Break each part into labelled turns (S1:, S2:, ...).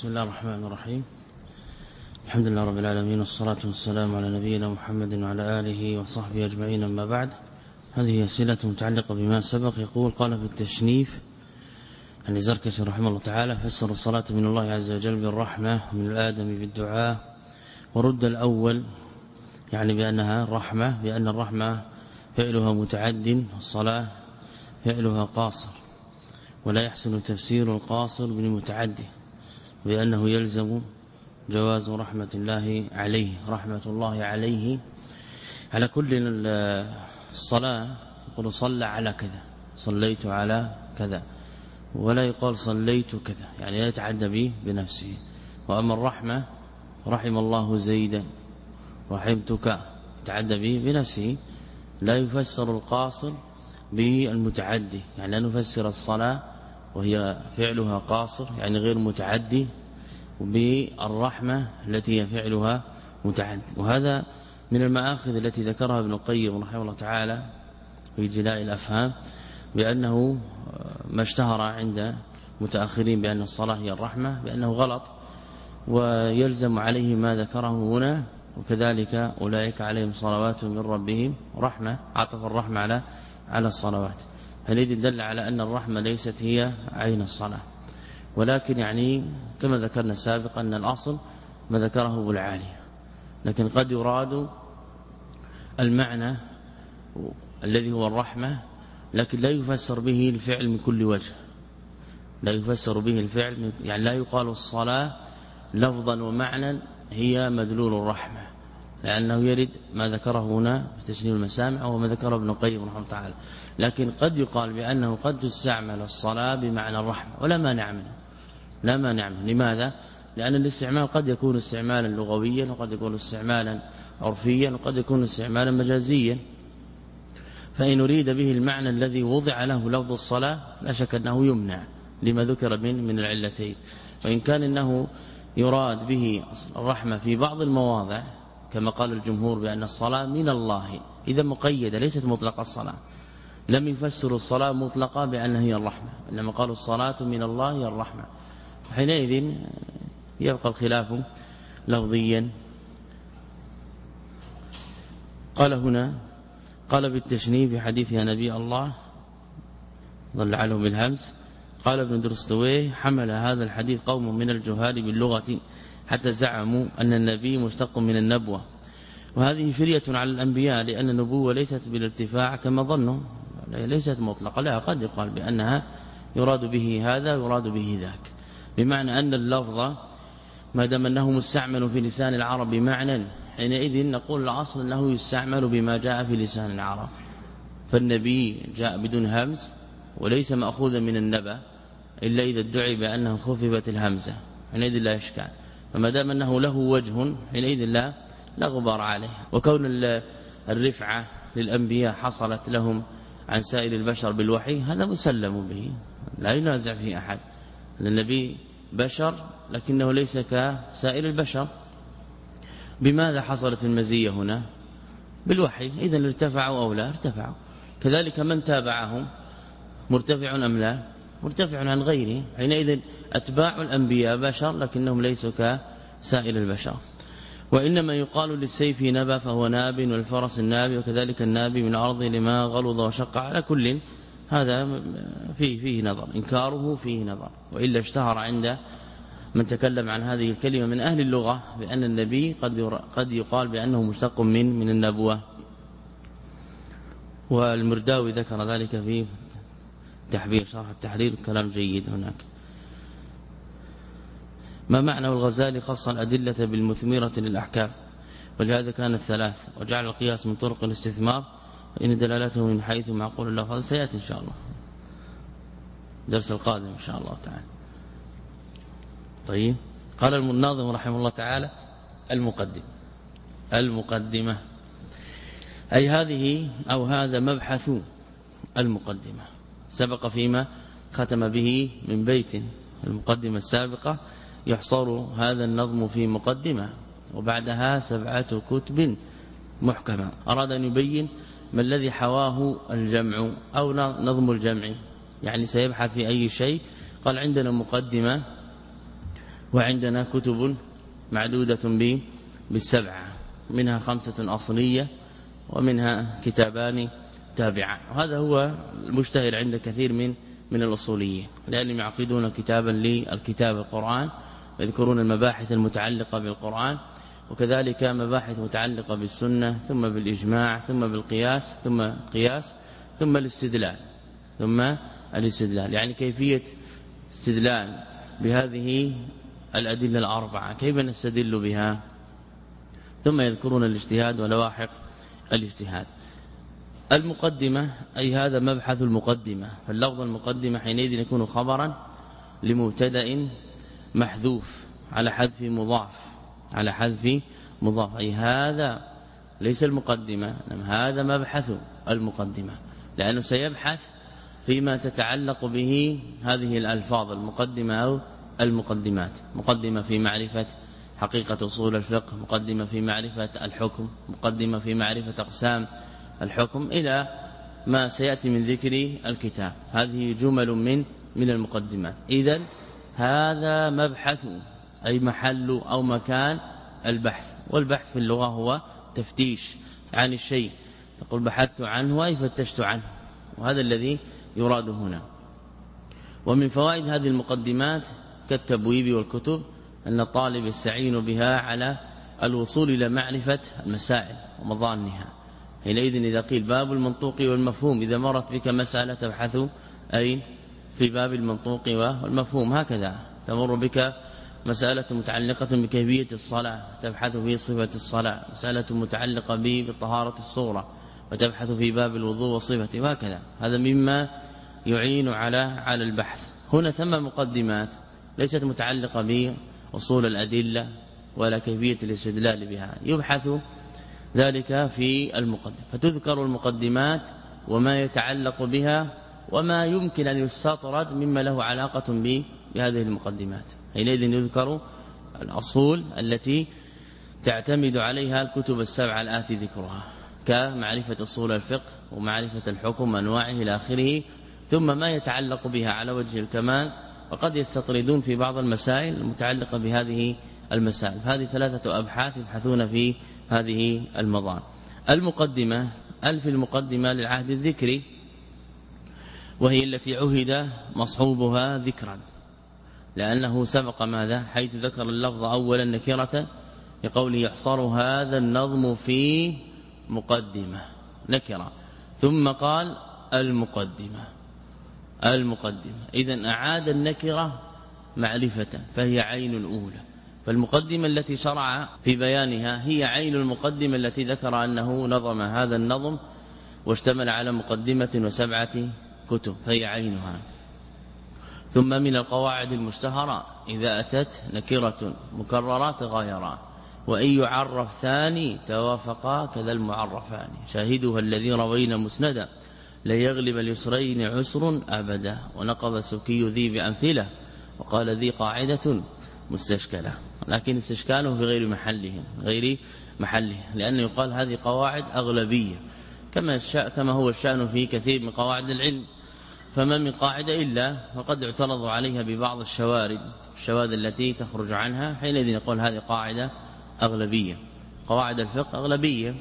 S1: بسم الله الرحمن الرحيم. الحمد لله رب العالمين والصلاة والسلام على نبينا محمد وعلى آله وصحبه أجمعين أما بعد. هذه أسئلة متعلقة بما سبق. يقول قال في التشنيف عن زركش رحمه الله تعالى فسر الصلاة من الله عز وجل بالرحمة من الآدم بالدعاء. ورد الأول يعني بأنها رحمة بأن الرحمة فعلها متعد والصلاة فعلها قاصر. ولا يحسن تفسير القاصر بالمتعدي. بأنه يلزم جواز رحمة الله عليه رحمة الله عليه. على كل الصلاة يقول صلى على كذا صليت على كذا. ولا يقال صليت كذا يعني يتعدى به بنفسه. وأما الرحمة رحم الله زيدا رحمتك يتعدى به بنفسه. لا يفسر القاصر بالمتعدي يعني لا نفسر الصلاة وهي فعلها قاصر يعني غير متعدي بالرحمة التي هي فعلها متعدي وهذا من المآخذ التي ذكرها ابن القيم رحمه الله تعالى في جلاء الأفهام بأنه ما اشتهر عند متأخرين بأن الصلاة هي الرحمة بأنه غلط ويلزم عليه ما ذكره هنا وكذلك أولئك عليهم صلوات من ربهم رحمة عطف الرحمة على على الصلوات. حينئذ دل على أن الرحمة ليست هي عين الصلاة؟ ولكن يعني كما ذكرنا سابقا أن الأصل ما ذكره أبو العالي. لكن قد يراد المعنى الذي هو الرحمة لكن لا يفسر به الفعل من كل وجه. لا يفسر به الفعل يعني لا يقال الصلاة لفظا ومعنى هي مدلول الرحمة. لأنه يرد ما ذكره هنا في تشنيف المسامع وما ذكره ابن القيم رحمه تعالى. لكن قد يقال بأنه قد تستعمل الصلاة بمعنى الرحمة ولا مانع منه لا مانع منه لماذا؟ لأن الاستعمال قد يكون استعمالا لغويا وقد يكون استعمالا عرفيا وقد يكون استعمالا مجازيا. فإن أريد به المعنى الذي وضع له لفظ الصلاة لا شك أنه يمنع لما ذكر من من العلتين. وإن كان أنه يراد به الرحمة في بعض المواضع كما قال الجمهور بأن الصلاة من الله إذا مقيدة ليست مطلق الصلاة. لم يفسروا الصلاة مطلقة بأنها هي الرحمة إنما قالوا الصلاة من الله هي الرحمة. حينئذ يبقى الخلاف لفظيا. قال هنا قال بالتشنيف في حديث يا نبي الله ظل عنه بالهمس. قال ابن درستويه حمل هذا الحديث قوم من الجهال باللغة حتى زعموا أن النبي مشتق من النبوة. وهذه فرية على الأنبياء لأن النبوة ليست بالارتفاع كما ظنوا ليست مطلقة. لا قد يقال بأنها يراد به هذا يراد به ذاك. بمعنى أن اللفظ ما دام أنه مستعمل في لسان العرب بمعنى حينئذ نقول الأصل أنه يستعمل بما جاء في لسان العرب. فالنبي جاء بدون همز وليس مأخوذا من النبأ إلا إذا ادعي بأنه خففت الهمزة. حينئذ لا إشكال. فما دام أنه له وجه حينئذ لا لا غبار عليه. وكون الرفعة للأنبياء حصلت لهم عن سائر البشر بالوحي هذا مسلم به لا ينازع فيه أحد. النبي بشر لكنه ليس كسائر البشر. بماذا حصلت المزية هنا؟ بالوحي. اذا ارتفعوا أو لا ارتفعوا. كذلك من تابعهم؟ مرتفع أم لا؟ مرتفع عن غيره حينئذ أتباع الأنبياء بشر لكنهم ليسوا كسائر البشر. وإنما يقال للسيف نبى فهو ناب والفرس النابي وكذلك النابي من الأرض لما غلظ وشق على كل. هذا فيه فيه نظر إنكاره فيه نظر. وإلا اشتهر عند من تكلم عن هذه الكلمة من أهل اللغة بأن النبي قد قد يقال بأنه مشتق من من النبوة. والمرداوي ذكر ذلك في تحبير شرح التحرير كلام جيد هناك. ما معنى الغزالي خص الأدلة بالمثمرة للأحكام؟ ولهذا كان الثلاث وجعل القياس من طرق الاستثمار فإن دلالته من حيث معقول هذا سيأتي إن شاء الله. درس القادم إن شاء الله تعالى. طيب. قال الناظم رحمه الله تعالى المقدم. المقدمة. أي هذه أو هذا مبحث المقدمة. سبق فيما ختم به من بيت. المقدمة السابقة يحصر هذا النظم في مقدمة وبعدها سبعة كتب محكمة. أراد أن يبين ما الذي حواه الجمع أو نظم الجمع. يعني سيبحث في أي شيء. قال عندنا مقدمة وعندنا كتب معدودة بالسبعة. منها خمسة أصلية ومنها كتابان تابعان وهذا هو المشتهر عند كثير من من الأصوليين. لأنهم يعقدون كتابا للكتاب القرآن ويذكرون المباحث المتعلقة بالقرآن وكذلك مباحث متعلقة بالسنة ثم بالإجماع ثم بالقياس ثم قياس ثم الاستدلال ثم الاستدلال. يعني كيفية استدلال بهذه الأدلة الأربعة؟ كيف نستدل بها؟ ثم يذكرون الاجتهاد ولواحق الاجتهاد. المقدمة أي هذا مبحث المقدمة. فاللفظ المقدمة حينئذ يكون خبرا لمبتدأ محذوف على حذف مضاف على حذف مضاف. أي هذا ليس المقدمة هذا مبحث المقدمة. لأنه سيبحث فيما تتعلق به هذه الألفاظ المقدمة أو المقدمات. مقدمة في معرفة حقيقة أصول الفقه مقدمة في معرفة الحكم مقدمة في معرفة أقسام الحكم إلى ما سيأتي من ذكر الكتاب. هذه جمل من من المقدمات. إذا هذا مبحث أي محل أو مكان البحث. والبحث في اللغة هو تفتيش عن الشيء. تقول بحثت عنه أي فتشت عنه. وهذا الذي يراد هنا. ومن فوائد هذه المقدمات كالتبويب والكتب أن الطالب يستعين بها على الوصول إلى معرفة المسائل ومظانها. حينئذ إذا قيل باب المنطوق والمفهوم إذا مرت بك مسألة تبحث أين في باب المنطوق والمفهوم. هكذا تمر بك مسألة متعلقة بكيفية الصلاة تبحث في صفة الصلاة. مسألة متعلقة بطهارة الصورة وتبحث في باب الوضوء وصفته وهكذا. هذا مما يعين على على البحث. هنا ثم مقدمات ليست متعلقة بأصول الأدلة ولا كيفية الاستدلال بها. يبحث ذلك في المقدمة. فتذكر المقدمات وما يتعلق بها وما يمكن أن يستطرد مما له علاقة بهذه المقدمات. حينئذ يذكر الأصول التي تعتمد عليها الكتب السبعة الآتي ذكرها كمعرفة أصول الفقه ومعرفة الحكم أنواعه إلى آخره ثم ما يتعلق بها على وجه الكمال وقد يستطردون في بعض المسائل المتعلقة بهذه المسائل. هذه ثلاثة أبحاث يبحثون في هذه المضان. المقدمة ألف المقدمة للعهد الذكري وهي التي عهد مصحوبها ذكرا لأنه سبق ماذا؟ حيث ذكر اللفظ أولا نكرة لقوله يحصر هذا النظم في مقدمة نكرة. ثم قال المقدمة المقدمة. إذا أعاد النكرة معرفة فهي عين الأولى. فالمقدمة التي شرع في بيانها هي عين المقدمة التي ذكر أنه نظم هذا النظم واشتمل على مقدمة وسبعة كتب فهي عينها. ثم من القواعد المشتهرة إذا أتت نكرة مكررة تغايرا وإن يعرف ثاني توافقا كذا المعرفان. شاهدها الذي روينا مسندا ليغلب اليسرين عسر أبدا. ونقض سكي ذي بأمثلة وقال ذي قاعدة مستشكلة. لكن استشكاله في غير محله غير محله لأنه يقال هذه قواعد أغلبية كما كما هو الشأن في كثير من قواعد العلم. فما من قاعدة إلا وقد اعترض عليها ببعض الشوارد الشواذ التي تخرج عنها حينئذ نقول هذه قاعدة أغلبية. قواعد الفقه أغلبية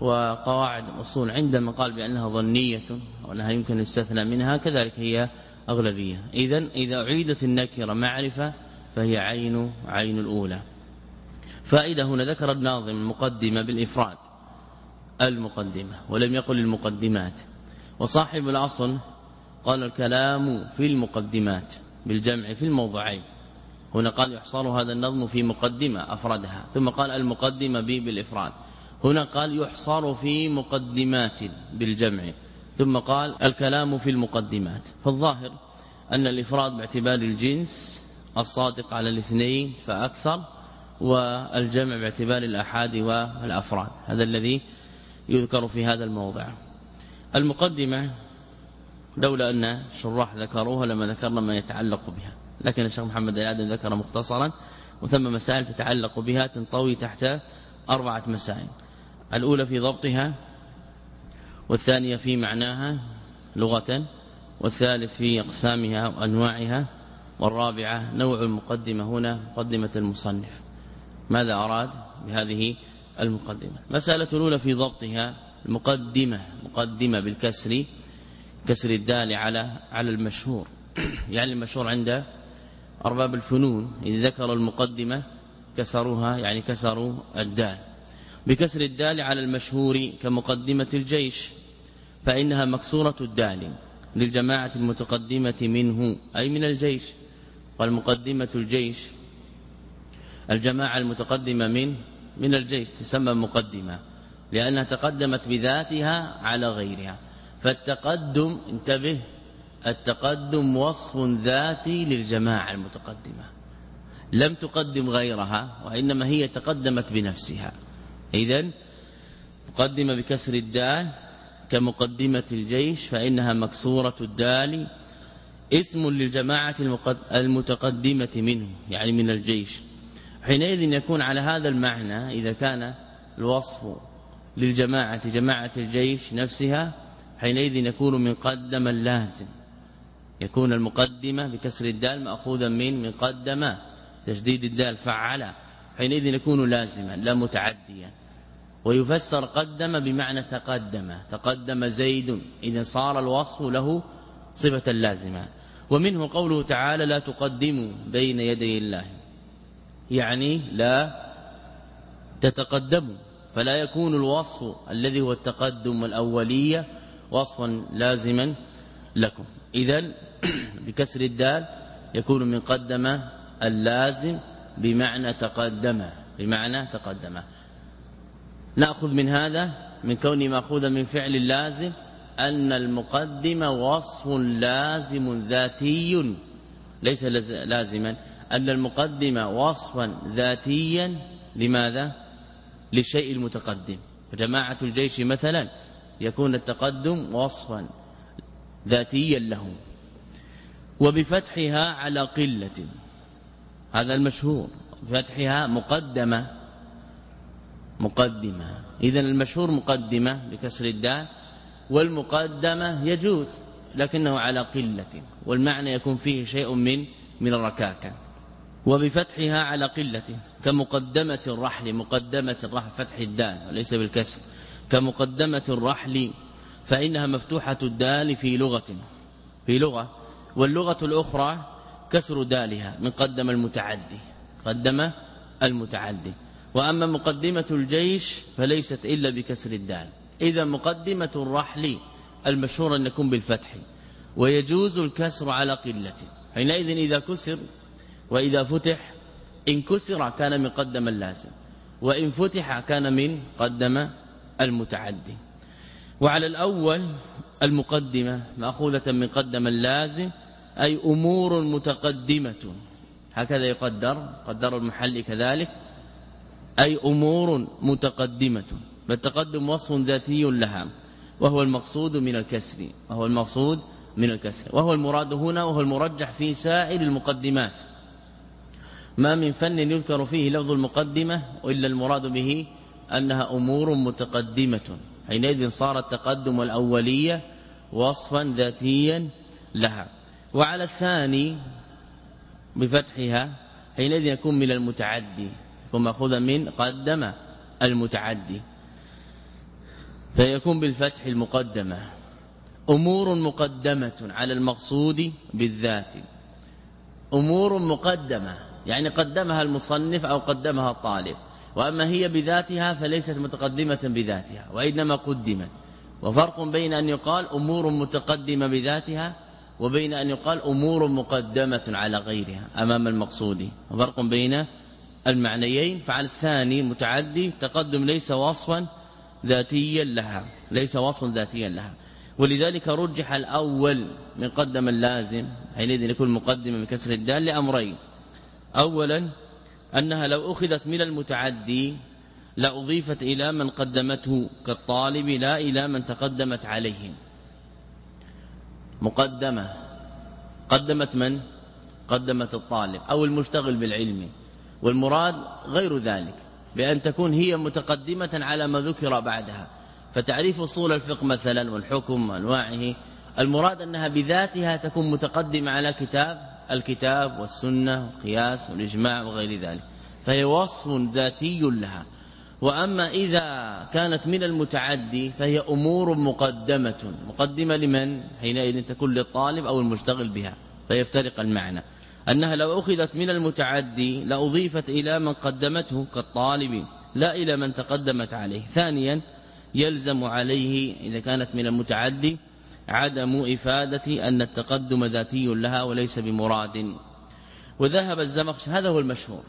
S1: وقواعد الأصول عندما قال بأنها ظنية وأنها يمكن الاستثناء منها كذلك هي أغلبية. إذا إذا أعيدت النكرة معرفة فهي عين عين الأولى. فائدة هنا ذكر الناظم المقدمة بالإفراد المقدمة ولم يقل المقدمات. وصاحب الأصل قال الكلام في المقدمات بالجمع في الموضعين. هنا قال يحصر هذا النظم في مقدمة أفردها ثم قال المقدمة بي بالإفراد. هنا قال يحصر في مقدمات بالجمع ثم قال الكلام في المقدمات. فالظاهر أن الإفراد باعتبار الجنس الصادق على الاثنين فأكثر والجمع باعتبار الأحاد والأفراد. هذا الذي يذكر في هذا الموضع. المقدمة لولا أن شراح ذكروها لما ذكرنا ما يتعلق بها. لكن الشيخ محمد الآدم ذكر مختصرا وثم مسائل تتعلق بها تنطوي تحت أربعة مسائل. الأولى في ضبطها والثانية في معناها لغة والثالث في أقسامها وأنواعها. والرابعة نوع المقدمة هنا مقدمة المصنف. ماذا أراد بهذه المقدمة؟ مسألة الأولى في ضبطها المقدمة مقدمة بالكسر كسر الدال على على المشهور. يعني المشهور عند أرباب الفنون إذا ذكر المقدمة كسروها يعني كسروا الدال. بكسر الدال على المشهور كمقدمة الجيش فإنها مكسورة الدال للجماعة المتقدمة منه أي من الجيش. والمقدمة الجيش الجماعة المتقدمة من من الجيش تسمى مقدمة لأنها تقدمت بذاتها على غيرها. فالتقدم انتبه التقدم وصف ذاتي للجماعة المتقدمة. لم تقدم غيرها وإنما هي تقدمت بنفسها. إذا مقدمة بكسر الدال كمقدمة الجيش فإنها مكسورة الدال اسم للجماعة المتقدمة منه يعني من الجيش. حينئذ يكون على هذا المعنى إذا كان الوصف للجماعة جماعة الجيش نفسها حينئذ يكون من قدم اللازم يكون المقدمة بكسر الدال مأخوذا من من قدم تشديد الدال فعل حينئذ يكون لازما لا متعديا. ويفسر قدم بمعنى تقدم. تقدم زيد إذا صار الوصف له صفة لازمة. ومنه قوله تعالى لا تقدموا بين يدي الله. يعني لا تتقدموا فلا يكون الوصف الذي هو التقدم الأولية وصفا لازما لكم. إذا بكسر الدال يكون من قدم اللازم بمعنى تقدم بمعنى تقدم. نأخذ من هذا من كونه ماخوذا من فعل اللازم أن المقدم وصف لازم ذاتي. ليس لازما. أن المقدم وصفا ذاتيا لماذا؟ للشيء المتقدم. فجماعة الجيش مثلا يكون التقدم وصفا ذاتيا له وبفتحها على قلة. هذا المشهور. بفتحها مقدمة. مقدمة. إذا المشهور مقدمة بكسر الدال. والمقدمة يجوز لكنه على قلة والمعنى يكون فيه شيء من من الركاكة. وبفتحها على قلة كمقدمة الرحل مقدمة الرحل فتح الدال وليس بالكسر كمقدمة الرحل فإنها مفتوحة الدال في لغة في لغة واللغة الأخرى كسر دالها من قدم المتعدي قدم المتعدي. وأما مقدمة الجيش فليست إلا بكسر الدال. إذا مقدمة الرحل المشهور أن يكون بالفتح ويجوز الكسر على قلة. حينئذ إذا كسر وإذا فتح إن كسر كان من قدم اللازم وإن فتح كان من قدم المتعدي. وعلى الأول المقدمة مأخوذة من قدم اللازم أي أمور متقدمة. هكذا يقدر قدر المحل كذلك أي أمور متقدمة. فالتقدم وصف ذاتي لها وهو المقصود من الكسر وهو المقصود من الكسر وهو المراد هنا وهو المرجح في سائر المقدمات. ما من فن يذكر فيه لفظ المقدمة إلا المراد به أنها أمور متقدمة. حينئذ صار التقدم الأولية وصفا ذاتيا لها. وعلى الثاني بفتحها حينئذ يكون من المتعدي يكون ماخوذا من قدم المتعدي. فيكون بالفتح المقدمة. أمور مقدمة على المقصود بالذات. أمور مقدمة يعني قدمها المصنف أو قدمها الطالب. وأما هي بذاتها فليست متقدمة بذاتها وإنما قدمت. وفرق بين أن يقال أمور متقدمة بذاتها وبين أن يقال أمور مقدمة على غيرها أمام المقصود. وفرق بين المعنيين فعلى الثاني متعدي تقدم ليس وصفا ذاتيا لها ليس وصفا ذاتيا لها. ولذلك رجح الأول من قدم اللازم حينئذ يكون مقدما بكسر الدال لأمرين. اولا أنها لو أخذت من المتعدي لأضيفت إلى من قدمته كالطالب لا إلى من تقدمت عليه. مقدمة. قدمت من؟ قدمت الطالب أو المشتغل بالعلم. والمراد غير ذلك. بأن تكون هي متقدمة على ما ذكر بعدها. فتعريف أصول الفقه مثلا والحكم وأنواعه المراد أنها بذاتها تكون متقدمة على كتاب الكتاب والسنة والقياس والإجماع وغير ذلك. فهي وصف ذاتي لها. وأما إذا كانت من المتعدي فهي أمور مقدمة. مقدمة لمن؟ حينئذ تكون للطالب أو المشتغل بها فيفترق المعنى. أنها لو أخذت من المتعدي لأضيفت إلى من قدمته كالطالب لا إلى من تقدمت عليه. ثانيا يلزم عليه إذا كانت من المتعدي عدم إفادة أن التقدم ذاتي لها وليس بمراد. وذهب الزمخشري هذا هو المشهور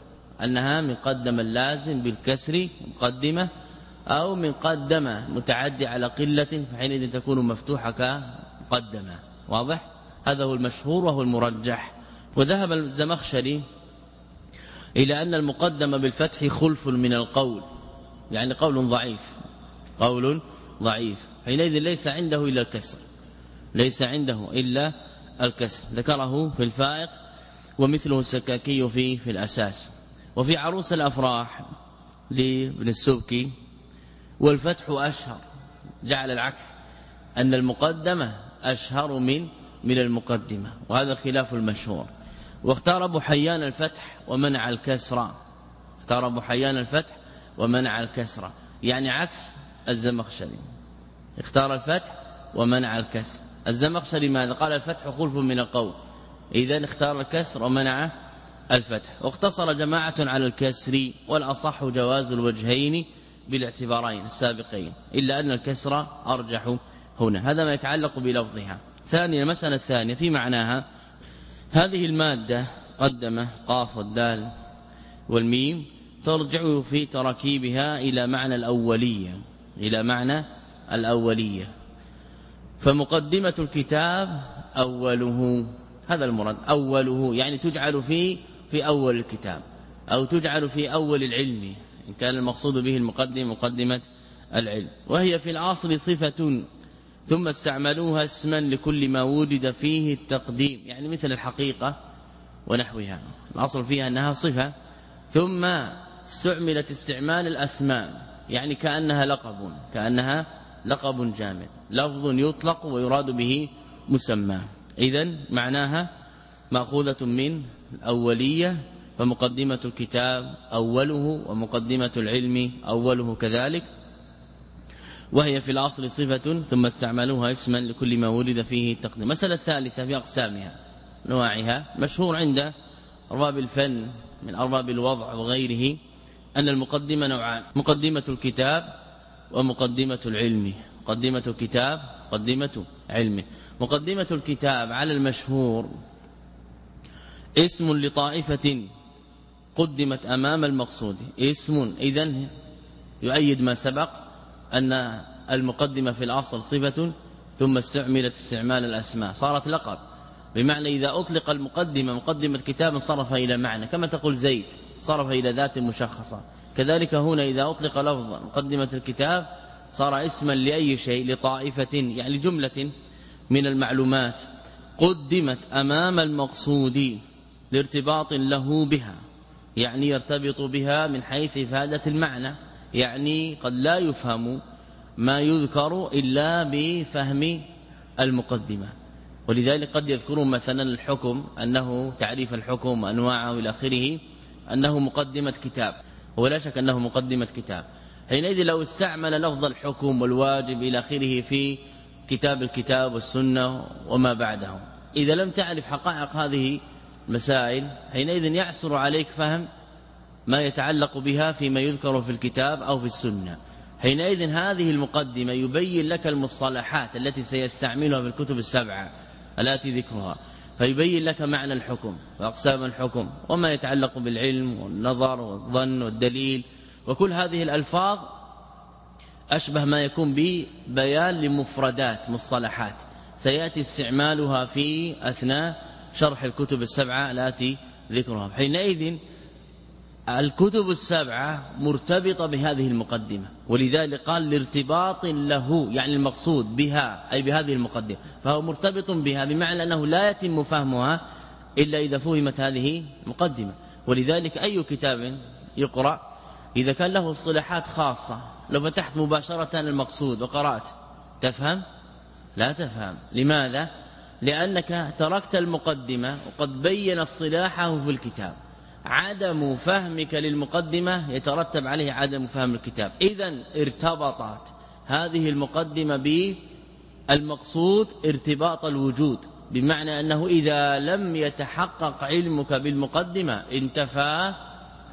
S1: أنها من قدم اللازم بالكسر مقدمة أو من قدم متعدي على قلة فحينئذ تكون مفتوحة كمقدمة. واضح؟ هذا هو المشهور وهو المرجح. وذهب الزمخشري إلى أن المقدم بالفتح خلف من القول يعني قول ضعيف قول ضعيف حينئذ ليس عنده إلا الكسر ليس عنده إلا الكسر ذكره في الفائق ومثله السكاكي في في الأساس وفي عروس الأفراح لابن السبكي والفتح أشهر جعل العكس أن المقدمة أشهر من من المقدمة وهذا خلاف المشهور. واختار أبو حيان الفتح ومنع الكسر اختار أبو حيان الفتح ومنع الكسر يعني عكس الزمخشري. اختار الفتح ومنع الكسر. الزمخشري ماذا؟ قال الفتح خلف من القول. اذا اختار الكسر ومنع الفتح. واقتصر جماعة على الكسر والأصح جواز الوجهين بالاعتبارين السابقين إلا أن الكسر أرجح هنا. هذا ما يتعلق بلفظها. ثانيا المسألة الثانية في معناها هذه المادة قدم قاف والدال والميم ترجع في تركيبها إلى معنى الأولية إلى معنى الأولية. فمقدمة الكتاب أوله هذا المراد أوله يعني تجعل في في أول الكتاب أو تجعل في أول العلم إن كان المقصود به المقدم مقدمة العلم. وهي في الأصل صفة ثم استعملوها اسما لكل ما وجد فيه التقديم يعني مثل الحقيقة ونحوها الأصل فيها أنها صفة. ثم استعملت استعمال الأسماء يعني كأنها لقب كأنها لقب جامد لفظ يطلق ويراد به مسمى. إذا معناها مأخوذة من الأولية فمقدمة الكتاب أوله ومقدمة العلم أوله كذلك. وهي في الأصل صفة ثم استعملوها اسما لكل ما ولد فيه التقديم. مسألة الثالثة في أقسامها. نوعها مشهور عند أرباب الفن من أرباب الوضع وغيره أن المقدمة نوعان مقدمة الكتاب ومقدمة العلم. مقدمة الكتاب مقدمة علمه مقدمة الكتاب على المشهور اسم لطائفة قدمت أمام المقصود. اسم اذا يؤيد ما سبق. أن المقدمة في الأصل صفة ثم استعملت استعمال الأسماء. صارت لقب. بمعنى إذا أطلق المقدمة مقدمة كتاب صرف إلى معنى. كما تقول زيد صرف إلى ذات مشخصة. كذلك هنا إذا أطلق لفظا مقدمة الكتاب صار اسما لأي شيء لطائفة يعني جملة من المعلومات. قدمت أمام المقصود لارتباط له بها يعني يرتبط بها من حيث إفادة المعنى. يعني قد لا يفهم ما يذكر إلا بفهم المقدمة. ولذلك قد يذكرون مثلا الحكم أنه تعريف الحكم انواعه إلى آخره أنه مقدمة كتاب. ولا شك أنه مقدمة كتاب. حينئذ لو استعمل لفظ الحكم والواجب إلى آخره في كتاب الكتاب والسنة وما بعده إذا لم تعرف حقائق هذه مسائل حينئذ يعسر عليك فهم ما يتعلق بها فيما يذكر في الكتاب أو في السنة. حينئذ هذه المقدمة يبين لك المصطلحات التي سيستعملها في الكتب السبعة التي ذكرها. فيبين لك معنى الحكم وأقسام الحكم وما يتعلق بالعلم والنظر والظن والدليل. وكل هذه الألفاظ أشبه ما يكون ببيان لمفردات مصطلحات. سيأتي استعمالها في أثناء شرح الكتب السبعة التي ذكرها. حينئذ الكتب السبعة مرتبطة بهذه المقدمة ولذلك قال لارتباط له يعني المقصود بها أي بهذه المقدمة فهو مرتبط بها بمعنى أنه لا يتم فهمها إلا إذا فهمت هذه المقدمة. ولذلك أي كتاب يقرأ إذا كان له اصطلاحات خاصة لو فتحت مباشرة المقصود وقرأت تفهم؟ لا تفهم. لماذا؟ لأنك تركت المقدمة وقد بين الصلاحه في الكتاب. عدم فهمك للمقدمة يترتب عليه عدم فهم الكتاب. إذا ارتبطت هذه المقدمة بالمقصود ارتباط الوجود بمعنى أنه إذا لم يتحقق علمك بالمقدمة انتفى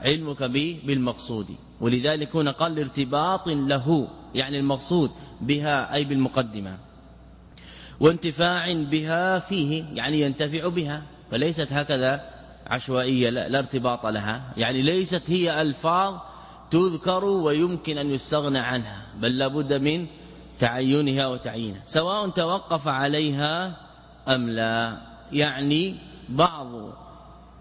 S1: علمك بالمقصود. ولذلك هنا قال ارتباط له يعني المقصود بها أي بالمقدمة. وانتفاع بها فيه يعني ينتفع بها فليست هكذا عشوائية لا, ارتباط لها. يعني ليست هي ألفاظ تذكر ويمكن أن يستغنى عنها بل لابد من تعينها وتعيينها سواء توقف عليها أم لا. يعني بعض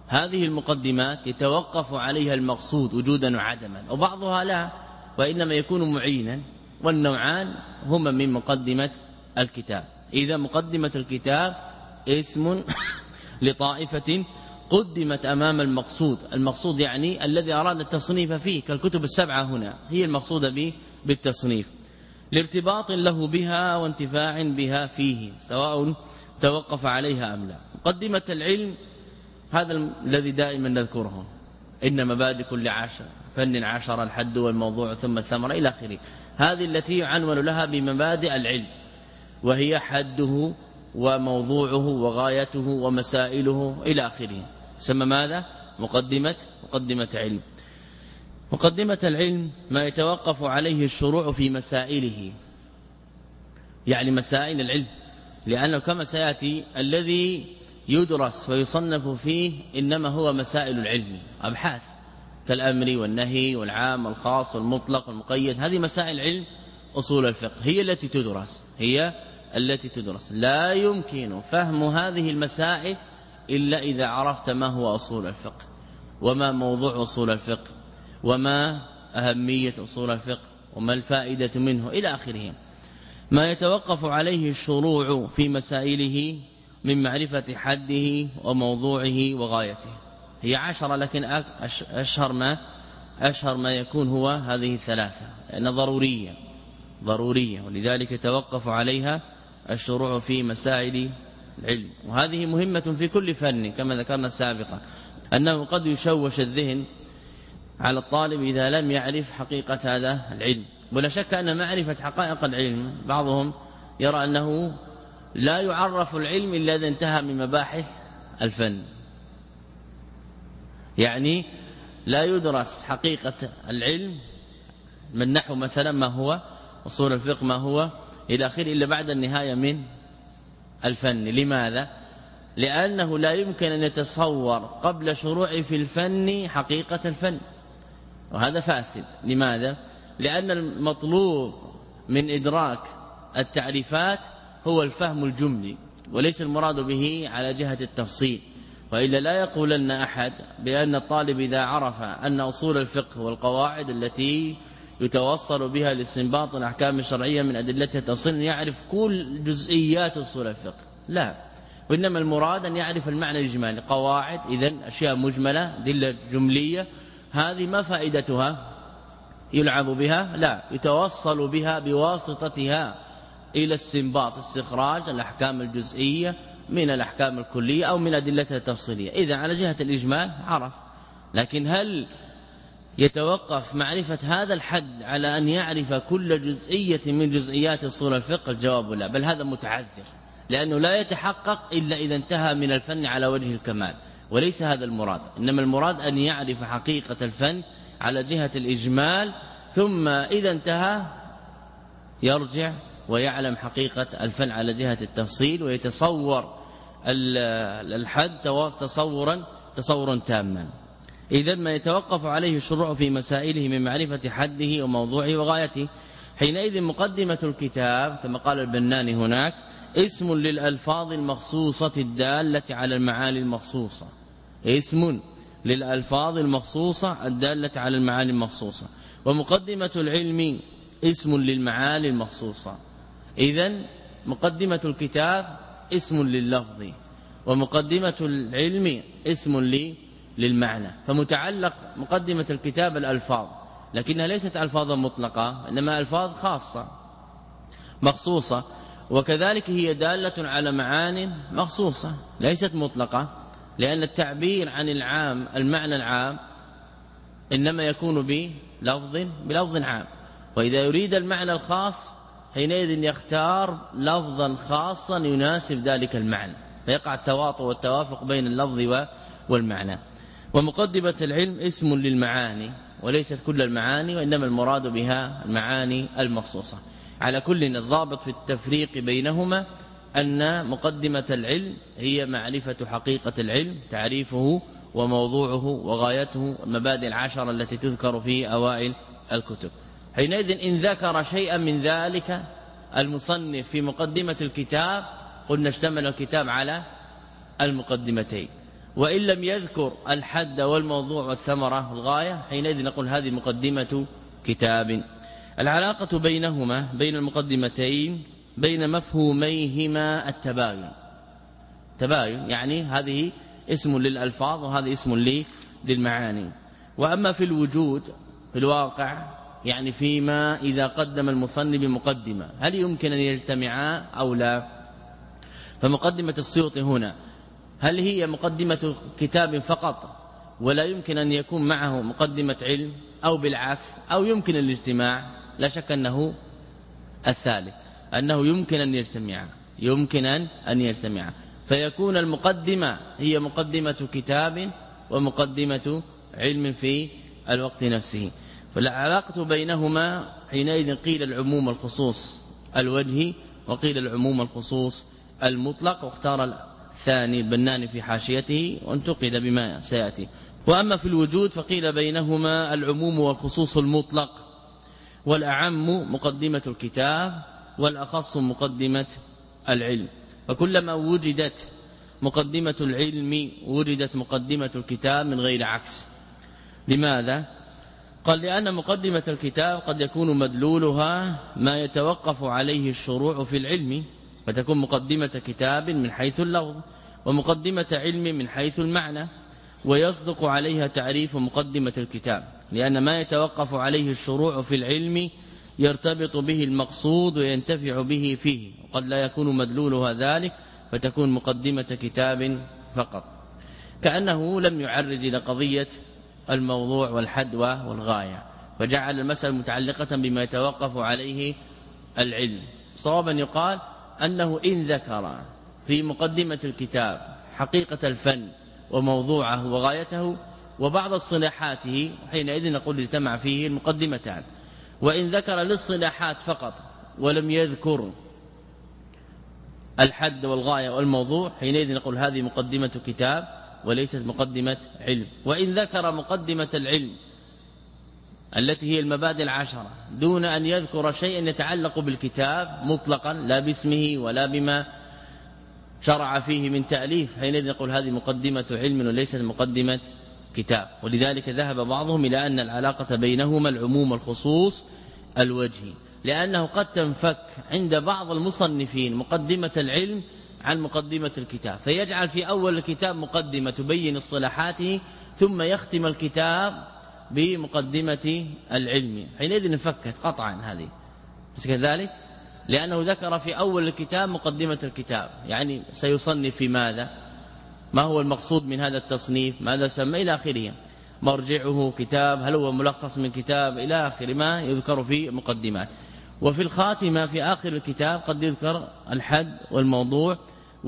S1: هذه المقدمات يتوقف عليها المقصود وجودا وعدما وبعضها لا وإنما يكون معينا والنوعان هما من مقدمة الكتاب. إذا مقدمة الكتاب اسم لطائفة قدمت أمام المقصود. المقصود يعني الذي أراد التصنيف فيه كالكتب السبعة هنا. هي المقصودة بالتصنيف. لارتباط له بها وانتفاع بها فيه سواء توقف عليها أم لا. مقدمة العلم هذا الذي دائما نذكره. إن مبادئ كل عشر فن عشر الحد والموضوع ثم الثمرة إلى آخره. هذه التي يعنون لها بمبادئ العلم. وهي حده وموضوعه وغايته ومسائله إلى آخره. سمى ماذا؟ مقدمة مقدمة علم. مقدمة العلم ما يتوقف عليه الشروع في مسائله. يعني مسائل العلم. لأنه كما سيأتي الذي يدرس ويصنف فيه إنما هو مسائل العلم أبحاث. كالأمر والنهي والعام والخاص والمطلق والمقيد. هذه مسائل علم أصول الفقه. هي التي تدرس. هي التي تدرس. لا يمكن فهم هذه المسائل إلا إذا عرفت ما هو أصول الفقه وما موضوع أصول الفقه وما أهمية أصول الفقه وما الفائدة منه إلى آخره. ما يتوقف عليه الشروع في مسائله من معرفة حده وموضوعه وغايته. هي عشرة لكن أشهر ما أشهر ما يكون هو هذه الثلاثة لأن ضرورية ضرورية ولذلك يتوقف عليها الشروع في مسائل العلم. وهذه مهمة في كل فن كما ذكرنا سابقا أنه قد يشوش الذهن على الطالب إذا لم يعرف حقيقة هذا العلم. ولا شك أن معرفة حقائق العلم بعضهم يرى أنه لا يعرف العلم إلا إذا انتهى من مباحث الفن. يعني لا يدرس حقيقة العلم من نحو مثلا ما هو أصول الفقه ما هو إلى آخره إلا بعد النهاية من الفن. لماذا؟ لأنه لا يمكن أن يتصور قبل شروعه في الفن حقيقة الفن. وهذا فاسد. لماذا؟ لأن المطلوب من إدراك التعريفات هو الفهم الجملي وليس المراد به على جهة التفصيل. وإلا لا يقولن أحد بأن الطالب إذا عرف أن أصول الفقه والقواعد التي يتوصل بها لاستنباط الأحكام الشرعية من أدلتها تصل يعرف كل جزئيات أصول الفقه. لا. وإنما المراد أن يعرف المعنى الإجمالي. قواعد اذا أشياء مجملة ادله جملية. هذه ما فائدتها؟ يلعب بها؟ لا. يتوصل بها بواسطتها إلى استنباط استخراج الأحكام الجزئية من الأحكام الكلية أو من أدلتها التفصيلية. اذا على جهة الإجمال عرف. لكن هل يتوقف معرفة هذا الحد على أن يعرف كل جزئية من جزئيات أصول الفقه؟ الجواب لا بل هذا متعذر لأنه لا يتحقق إلا إذا انتهى من الفن على وجه الكمال وليس هذا المراد. إنما المراد أن يعرف حقيقة الفن على جهة الإجمال ثم إذا انتهى يرجع ويعلم حقيقة الفن على جهة التفصيل ويتصور الحد تصورا تصورا تاما. اذا ما يتوقف عليه الشروع في مسائله من معرفة حده وموضوعه وغايته. حينئذ مقدمة الكتاب كما قال البناني هناك اسم للألفاظ المخصوصة الدالة على المعاني المخصوصة. اسم للألفاظ المخصوصة الدالة على المعاني المخصوصة. ومقدمة العلم اسم للمعاني المخصوصة. اذا مقدمة الكتاب اسم لللفظ. ومقدمة العلم اسم للمعنى للمعنى. فمتعلق مقدمة الكتاب الألفاظ. لكنها ليست ألفاظا مطلقة إنما ألفاظ خاصة مخصوصة. وكذلك هي دالة على معان مخصوصة ليست مطلقة لأن التعبير عن العام المعنى العام إنما يكون بلفظ بلفظ عام. وإذا يريد المعنى الخاص حينئذ يختار لفظا خاصا يناسب ذلك المعنى فيقع التواطؤ والتوافق بين اللفظ والمعنى. ومقدمة العلم اسم للمعاني وليست كل المعاني وإنما المراد بها المعاني المخصوصة. على كل الضابط في التفريق بينهما أن مقدمة العلم هي معرفة حقيقة العلم تعريفه وموضوعه وغايته المبادئ العشرة التي تذكر في أوائل الكتب. حينئذ إن ذكر شيئا من ذلك المصنف في مقدمة الكتاب قلنا اشتمل الكتاب على المقدمتين. وإن لم يذكر الحد والموضوع والثمرة والغاية حينئذ نقول هذه مقدمة كتاب. العلاقة بينهما بين المقدمتين بين مفهوميهما التباين. تباين يعني هذه اسم للألفاظ وهذا اسم للمعاني. وأما في الوجود في الواقع يعني فيما إذا قدم المصنف مقدمة هل يمكن أن يجتمعا أو لا؟ فمقدمة السيوط هنا. هل هي مقدمة كتاب فقط ولا يمكن أن يكون معه مقدمة علم أو بالعكس أو يمكن الاجتماع؟ لا شك أنه الثالث أنه يمكن أن يجتمع يمكن أن يجتمع. فيكون المقدمة هي مقدمة كتاب ومقدمة علم في الوقت نفسه. فالعلاقة بينهما حينئذ قيل العموم الخصوص الوجه وقيل العموم الخصوص المطلق واختار الثاني البناني في حاشيته وانتقد بما سيأتي. وأما في الوجود فقيل بينهما العموم والخصوص المطلق. والأعم مقدمة الكتاب والأخص مقدمة العلم. فكلما وجدت مقدمة العلم وجدت مقدمة الكتاب من غير عكس. لماذا؟ قال لأن مقدمة الكتاب قد يكون مدلولها ما يتوقف عليه الشروع في العلم. فتكون مقدمة كتاب من حيث اللفظ ومقدمة علم من حيث المعنى ويصدق عليها تعريف مقدمة الكتاب. لأن ما يتوقف عليه الشروع في العلم يرتبط به المقصود وينتفع به فيه. وقد لا يكون مدلولها ذلك فتكون مقدمة كتاب فقط. كأنه لم يعرج إلى قضية الموضوع والحدوى والغاية فجعل المسألة متعلقة بما يتوقف عليه العلم. صوابا يقال أنه إن ذكر في مقدمة الكتاب حقيقة الفن وموضوعه وغايته وبعض اصطلاحاته حينئذ نقول اجتمع فيه المقدمتان وإن ذكر للصلاحات فقط ولم يذكر الحد والغاية والموضوع حينئذ نقول هذه مقدمة كتاب وليست مقدمة علم وإن ذكر مقدمة العلم التي هي المبادئ العشرة. دون أن يذكر شيئا يتعلق بالكتاب مطلقا لا باسمه ولا بما شرع فيه من تأليف. حينئذ نقول هذه مقدمة علم وليست مقدمة كتاب. ولذلك ذهب بعضهم إلى أن العلاقة بينهما العموم الخصوص الوجهي لأنه قد تنفك عند بعض المصنفين مقدمة العلم عن مقدمة الكتاب. فيجعل في أول الكتاب مقدمة تبين اصطلاحاته ثم يختم الكتاب بمقدمة العلم. حينئذ انفكت قطعا هذه. بس كذلك؟ لأنه ذكر في أول الكتاب مقدمة الكتاب. يعني سيصنف في ماذا؟ ما هو المقصود من هذا التصنيف؟ ماذا سمى؟ إلى آخره. مرجعه كتاب هل هو ملخص من كتاب؟ إلى آخر ما يذكر في مقدمات. وفي الخاتمة في آخر الكتاب قد يذكر الحد والموضوع.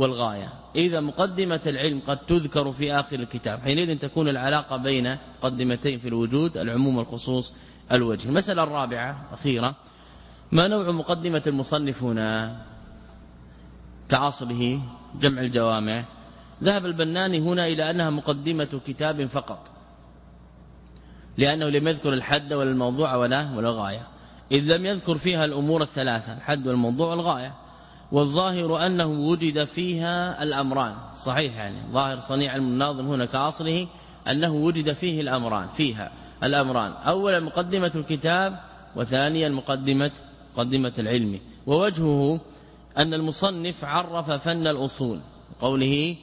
S1: والغاية. إذا مقدمة العلم قد تذكر في آخر الكتاب. حينئذ تكون العلاقة بين مقدمتين في الوجود العموم والخصوص الوجه. المسألة الرابعة أخيرة. ما نوع مقدمة المصنف هنا كعصره جمع الجوامع. ذهب البناني هنا إلى أنها مقدمة كتاب فقط. لأنه لم يذكر الحد ولا الموضوع ولا ولا غاية. إذ لم يذكر فيها الأمور الثلاثة الحد والموضوع والغاية. والظاهر أنه وجد فيها الأمران. صحيح يعني. ظاهر صنيع الناظم هنا كأصله أنه وجد فيه الأمران فيها الأمران. أولا مقدمة الكتاب وثانيا مقدمة مقدمة العلم. ووجهه أن المصنف عرف فن الأصول. قوله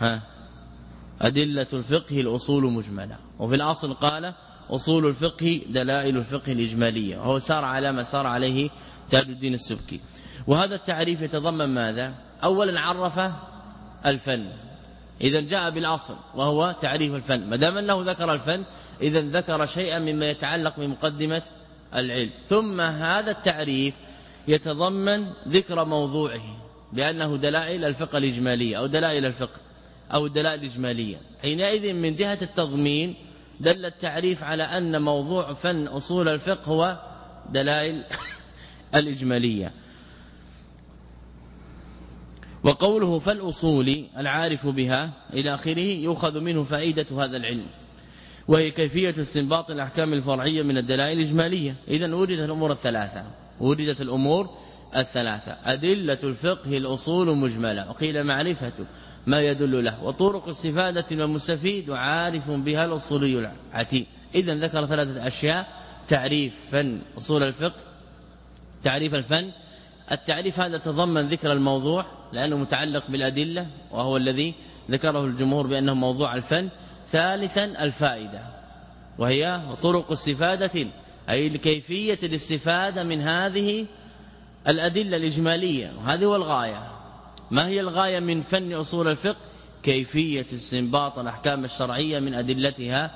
S1: ها أدلة الفقه الأصول مجملة. وفي الأصل قال أصول الفقه دلائل الفقه الإجمالية. وهو سار على ما سار عليه تاج الدين السبكي. وهذا التعريف يتضمن ماذا؟ اولا عرف الفن. اذا جاء بالأصل وهو تعريف الفن. ما دام أنه ذكر الفن اذا ذكر شيئا مما يتعلق بمقدمة العلم. ثم هذا التعريف يتضمن ذكر موضوعه بأنه دلائل الفقه الإجمالية أو دلائل الفقه أو الدلائل الاجماليه حينئذ من جهة التضمين دل التعريف على أن موضوع فن أصول الفقه هو دلائل الإجمالية. وقوله فالأصول العارف بها إلى آخره يؤخذ منه فائدة هذا العلم وهي كيفية استنباط الأحكام الفرعية من الدلائل الإجمالية. إذا وجدت الأمور الثلاثة وجدت الأمور الثلاثة. أدلة الفقه الأصول مجملة وقيل معرفة ما يدل له. وطرق استفادة والمستفيد عارف بها الأصولي العتيد. إذا ذكر ثلاثة أشياء تعريف فن أصول الفقه تعريف الفن. التعريف هذا تضمن ذكر الموضوع لأنه متعلق بالأدلة وهو الذي ذكره الجمهور بأنه موضوع الفن. ثالثا الفائدة وهي طرق استفادة أي كيفية الاستفادة من هذه الأدلة الإجمالية. وهذه هو الغاية. ما هي الغاية من فن أصول الفقه؟ كيفية استنباط الأحكام الشرعية من أدلتها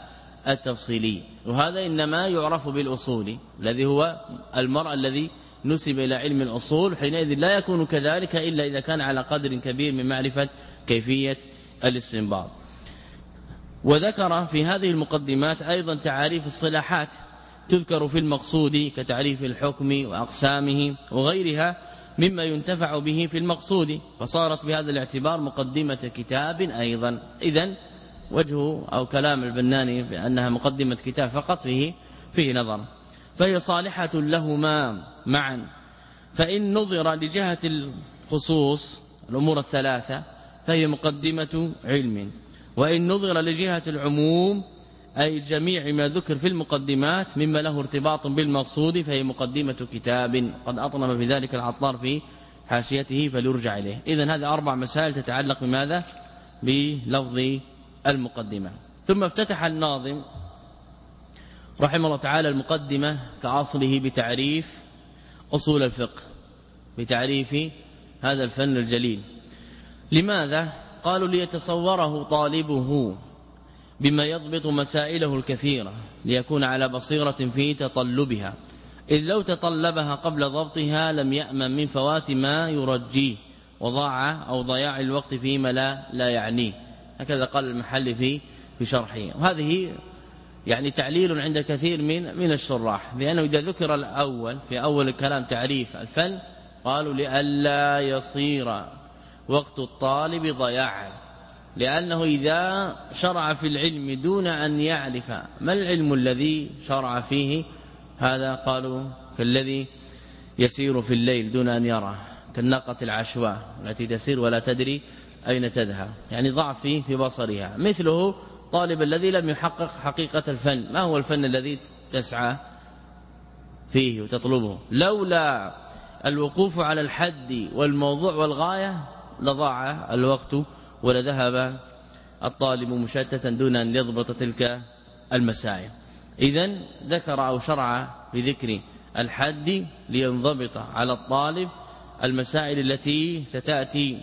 S1: التفصيلية. وهذا إنما يعرف بالأصول الذي هو المرء الذي نسب إلى علم الأصول حينئذ لا يكون كذلك إلا إذا كان على قدر كبير من معرفة كيفية الاستنباط. وذكر في هذه المقدمات أيضا تعاريف الصلاحات تذكر في المقصود كتعريف الحكم وأقسامه وغيرها مما ينتفع به في المقصود فصارت بهذا الاعتبار مقدمة كتاب أيضا. إذا وجه أو كلام البناني بأنها مقدمة كتاب فقط فيه فيه نظر. فهي صالحة لهما معا. فإن نظر لجهة الخصوص الأمور الثلاثة فهي مقدمة علم. وإن نظر لجهة العموم أي جميع ما ذكر في المقدمات مما له ارتباط بالمقصود فهي مقدمة كتاب. قد أطنب بذلك العطار في حاشيته فليرجع إليه. إذا هذه أربع مسائل تتعلق بماذا؟ بلفظ المقدمة. ثم افتتح الناظم. رحمه الله تعالى المقدمة كأصله بتعريف أصول الفقه بتعريف هذا الفن الجليل. لماذا؟ قالوا ليتصوره طالبه بما يضبط مسائله الكثيرة ليكون على بصيرة في تطلبها. إذ لو تطلبها قبل ضبطها لم يأمن من فوات ما يرجيه وضاع أو ضياع الوقت فيما لا لا يعنيه. هكذا قال المحل في في شرحه. وهذه يعني تعليل عند كثير من من الشراح بأنه إذا ذكر الأول في أول الكلام تعريف الفن قالوا لئلا يصير وقت الطالب ضياعا لأنه إذا شرع في العلم دون أن يعرف ما العلم الذي شرع فيه هذا قالوا كالذي يسير في الليل دون أن يرى كالناقة العشواء التي تسير ولا تدري أين تذهب يعني ضعف في بصرها مثله طالب الذي لم يحقق حقيقة الفن. ما هو الفن الذي تسعى فيه وتطلبه؟ لولا الوقوف على الحد والموضوع والغاية لضاع الوقت ولذهب الطالب مشتتا دون أن يضبط تلك المسائل اذا ذكر أو شرع بذكر الحد لينضبط على الطالب المسائل التي ستأتي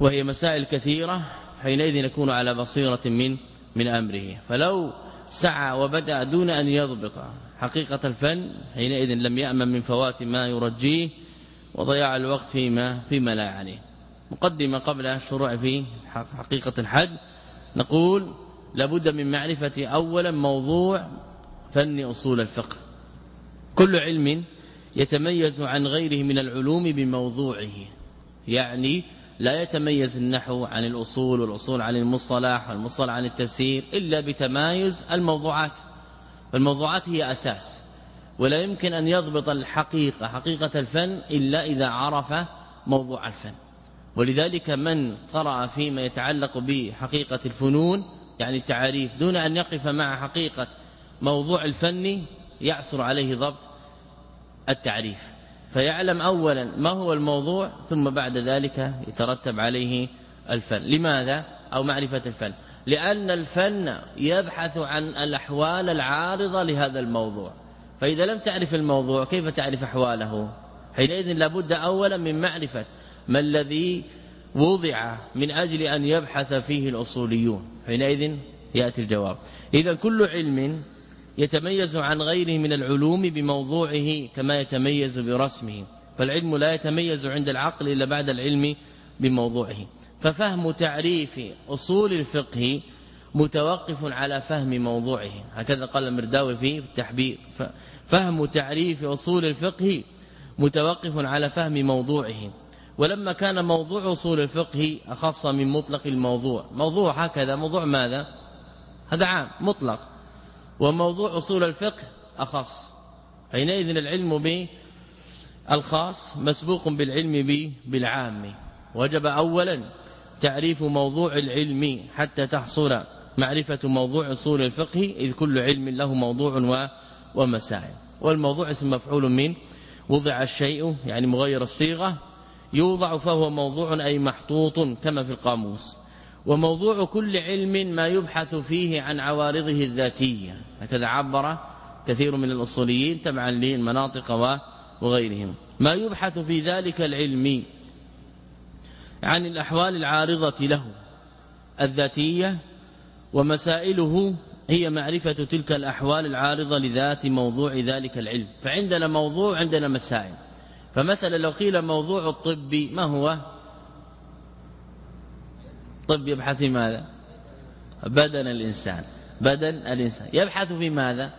S1: وهي مسائل كثيرة حينئذ يكون على بصيرة من من أمره. فلو سعى وبدأ دون أن يضبط حقيقة الفن حينئذ لم يأمن من فوات ما يرجيه وضياع الوقت فيما فيما لا يعنيه. مقدمة قبل الشروع في حقيقة الحد نقول لابد من معرفة أولا موضوع فن أصول الفقه. كل علم يتميز عن غيره من العلوم بموضوعه يعني لا يتميز النحو عن الأصول والأصول عن المصطلح والمصطلح عن التفسير إلا بتمايز الموضوعات. فالموضوعات هي أساس ولا يمكن أن يضبط الحقيقة حقيقة الفن إلا إذا عرف موضوع الفن. ولذلك من قرأ فيما يتعلق بحقيقة الفنون يعني التعاريف دون أن يقف مع حقيقة موضوع الفن يعسر عليه ضبط التعريف. فيعلم اولا ما هو الموضوع ثم بعد ذلك يترتب عليه الفن. لماذا؟ أو معرفة الفن. لأن الفن يبحث عن الأحوال العارضة لهذا الموضوع. فإذا لم تعرف الموضوع كيف تعرف أحواله؟ حينئذ لابد أولا من معرفة ما الذي وضع من أجل أن يبحث فيه الأصوليون. حينئذ يأتي الجواب. إذا كل علم يتميز عن غيره من العلوم بموضوعه كما يتميز برسمه. فالعلم لا يتميز عند العقل إلا بعد العلم بموضوعه. ففهم تعريف أصول الفقه متوقف على فهم موضوعه. هكذا قال المرداوي في التحبير. فهم تعريف أصول الفقه متوقف على فهم موضوعه. ولما كان موضوع أصول الفقه أخص من مطلق الموضوع. موضوع هكذا موضوع ماذا؟ هذا عام مطلق. وموضوع أصول الفقه أخص. حينئذ العلم بالخاص مسبوق بالعلم به بالعام. وجب اولا تعريف موضوع العلم حتى تحصل معرفة موضوع أصول الفقه إذ كل علم له موضوع ومسائل. والموضوع اسم مفعول من وضع الشيء يعني مغير الصيغة يوضع فهو موضوع أي محطوط كما في القاموس. وموضوع كل علم ما يبحث فيه عن عوارضه الذاتية. هكذا عبر كثير من الأصوليين تبعا للمناطق وغيرهم. ما يبحث في ذلك العلم عن الأحوال العارضة له الذاتية ومسائله هي معرفة تلك الأحوال العارضة لذات موضوع ذلك العلم. فعندنا موضوع عندنا مسائل. فمثلا لو قيل موضوع الطب ما هو؟ طب يبحث في ماذا؟ بدن الإنسان بدن الإنسان. يبحث في ماذا؟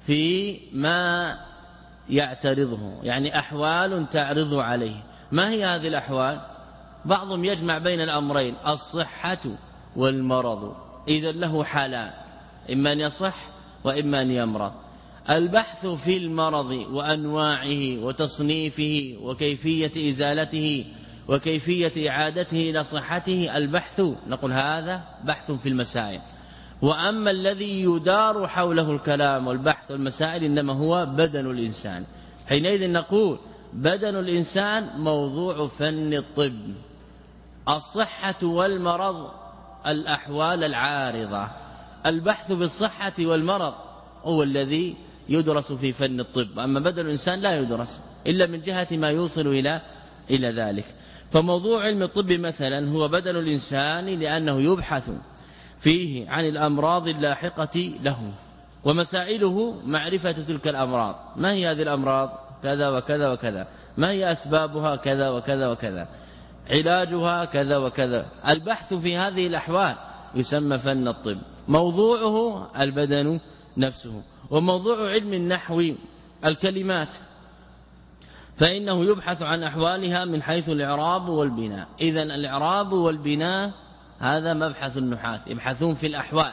S1: في ما يعترضه يعني أحوال تعرض عليه. ما هي هذه الأحوال؟ بعضهم يجمع بين الأمرين الصحة والمرض. إذا له حالان إما أن يصح وإما أن يمرض. البحث في المرض وأنواعه وتصنيفه وكيفية إزالته وكيفية إعادته إلى صحته البحث نقول هذا بحث في المسائل. وأما الذي يدار حوله الكلام والبحث والمسائل إنما هو بدن الإنسان. حينئذ نقول بدن الإنسان موضوع فن الطب. الصحة والمرض الأحوال العارضة. البحث بالصحة والمرض هو الذي يدرس في فن الطب. أما بدل الإنسان لا يدرس إلا من جهة ما يوصل إلى إلى ذلك. فموضوع علم الطب مثلا هو بدن الإنسان لأنه يبحث فيه عن الأمراض اللاحقة له ومسائله معرفة تلك الأمراض. ما هي هذه الأمراض؟ كذا وكذا وكذا. ما هي أسبابها؟ كذا وكذا وكذا. علاجها؟ كذا وكذا. البحث في هذه الأحوال يسمى فن الطب. موضوعه البدن نفسه وموضوع علم النحو الكلمات. فإنه يبحث عن أحوالها من حيث الإعراب والبناء. إذا الإعراب والبناء هذا مبحث النحاة. يبحثون في الأحوال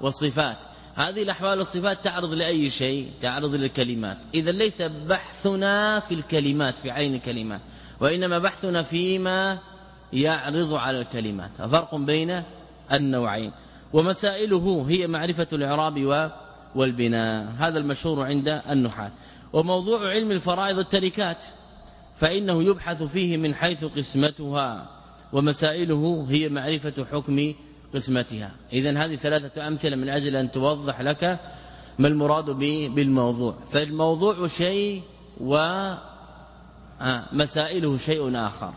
S1: والصفات. هذه الأحوال والصفات تعرض لأي شيء؟ تعرض للكلمات. إذا ليس بحثنا في الكلمات في عين الكلمات. وإنما بحثنا فيما يعرض على الكلمات. فرق بين النوعين. ومسائله هي معرفة الإعراب والبناء. هذا المشهور عند النحاة. وموضوع علم الفرائض التركات فإنه يبحث فيه من حيث قسمتها ومسائله هي معرفة حكم قسمتها. اذا هذه ثلاثة أمثلة من أجل أن توضح لك ما المراد بالموضوع. فالموضوع شيء ومسائله شيء آخر.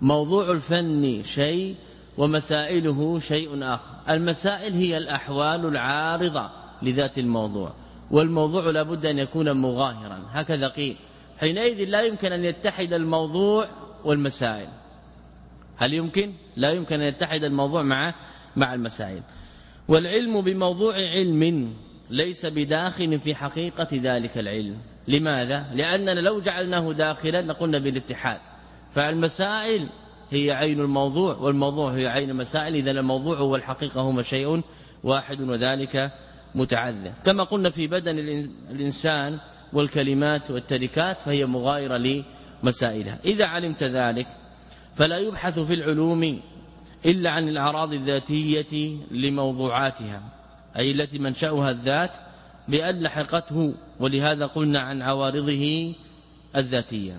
S1: موضوع الفن شيء ومسائله شيء آخر. المسائل هي الأحوال العارضة لذات الموضوع. والموضوع لابد أن يكون مغاهرا هكذا قيل. حينئذ لا يمكن أن يتحد الموضوع والمسائل. هل يمكن؟ لا يمكن أن يتحد الموضوع مع مع المسائل. والعلم بموضوع علم ليس بداخل في حقيقة ذلك العلم. لماذا؟ لأننا لو جعلناه داخلا لقلنا بالاتحاد. فالمسائل هي عين الموضوع والموضوع هي عين المسائل اذا الموضوع والحقيقة هما شيء واحد وذلك متعذر. كما قلنا في بدن الإنسان والكلمات والتركات فهي مغايرة لمسائلها. إذا علمت ذلك فلا يبحث في العلوم إلا عن الأعراض الذاتية لموضوعاتها أي التي منشأها الذات بأن لحقته ولهذا قلنا عن عوارضه الذاتية.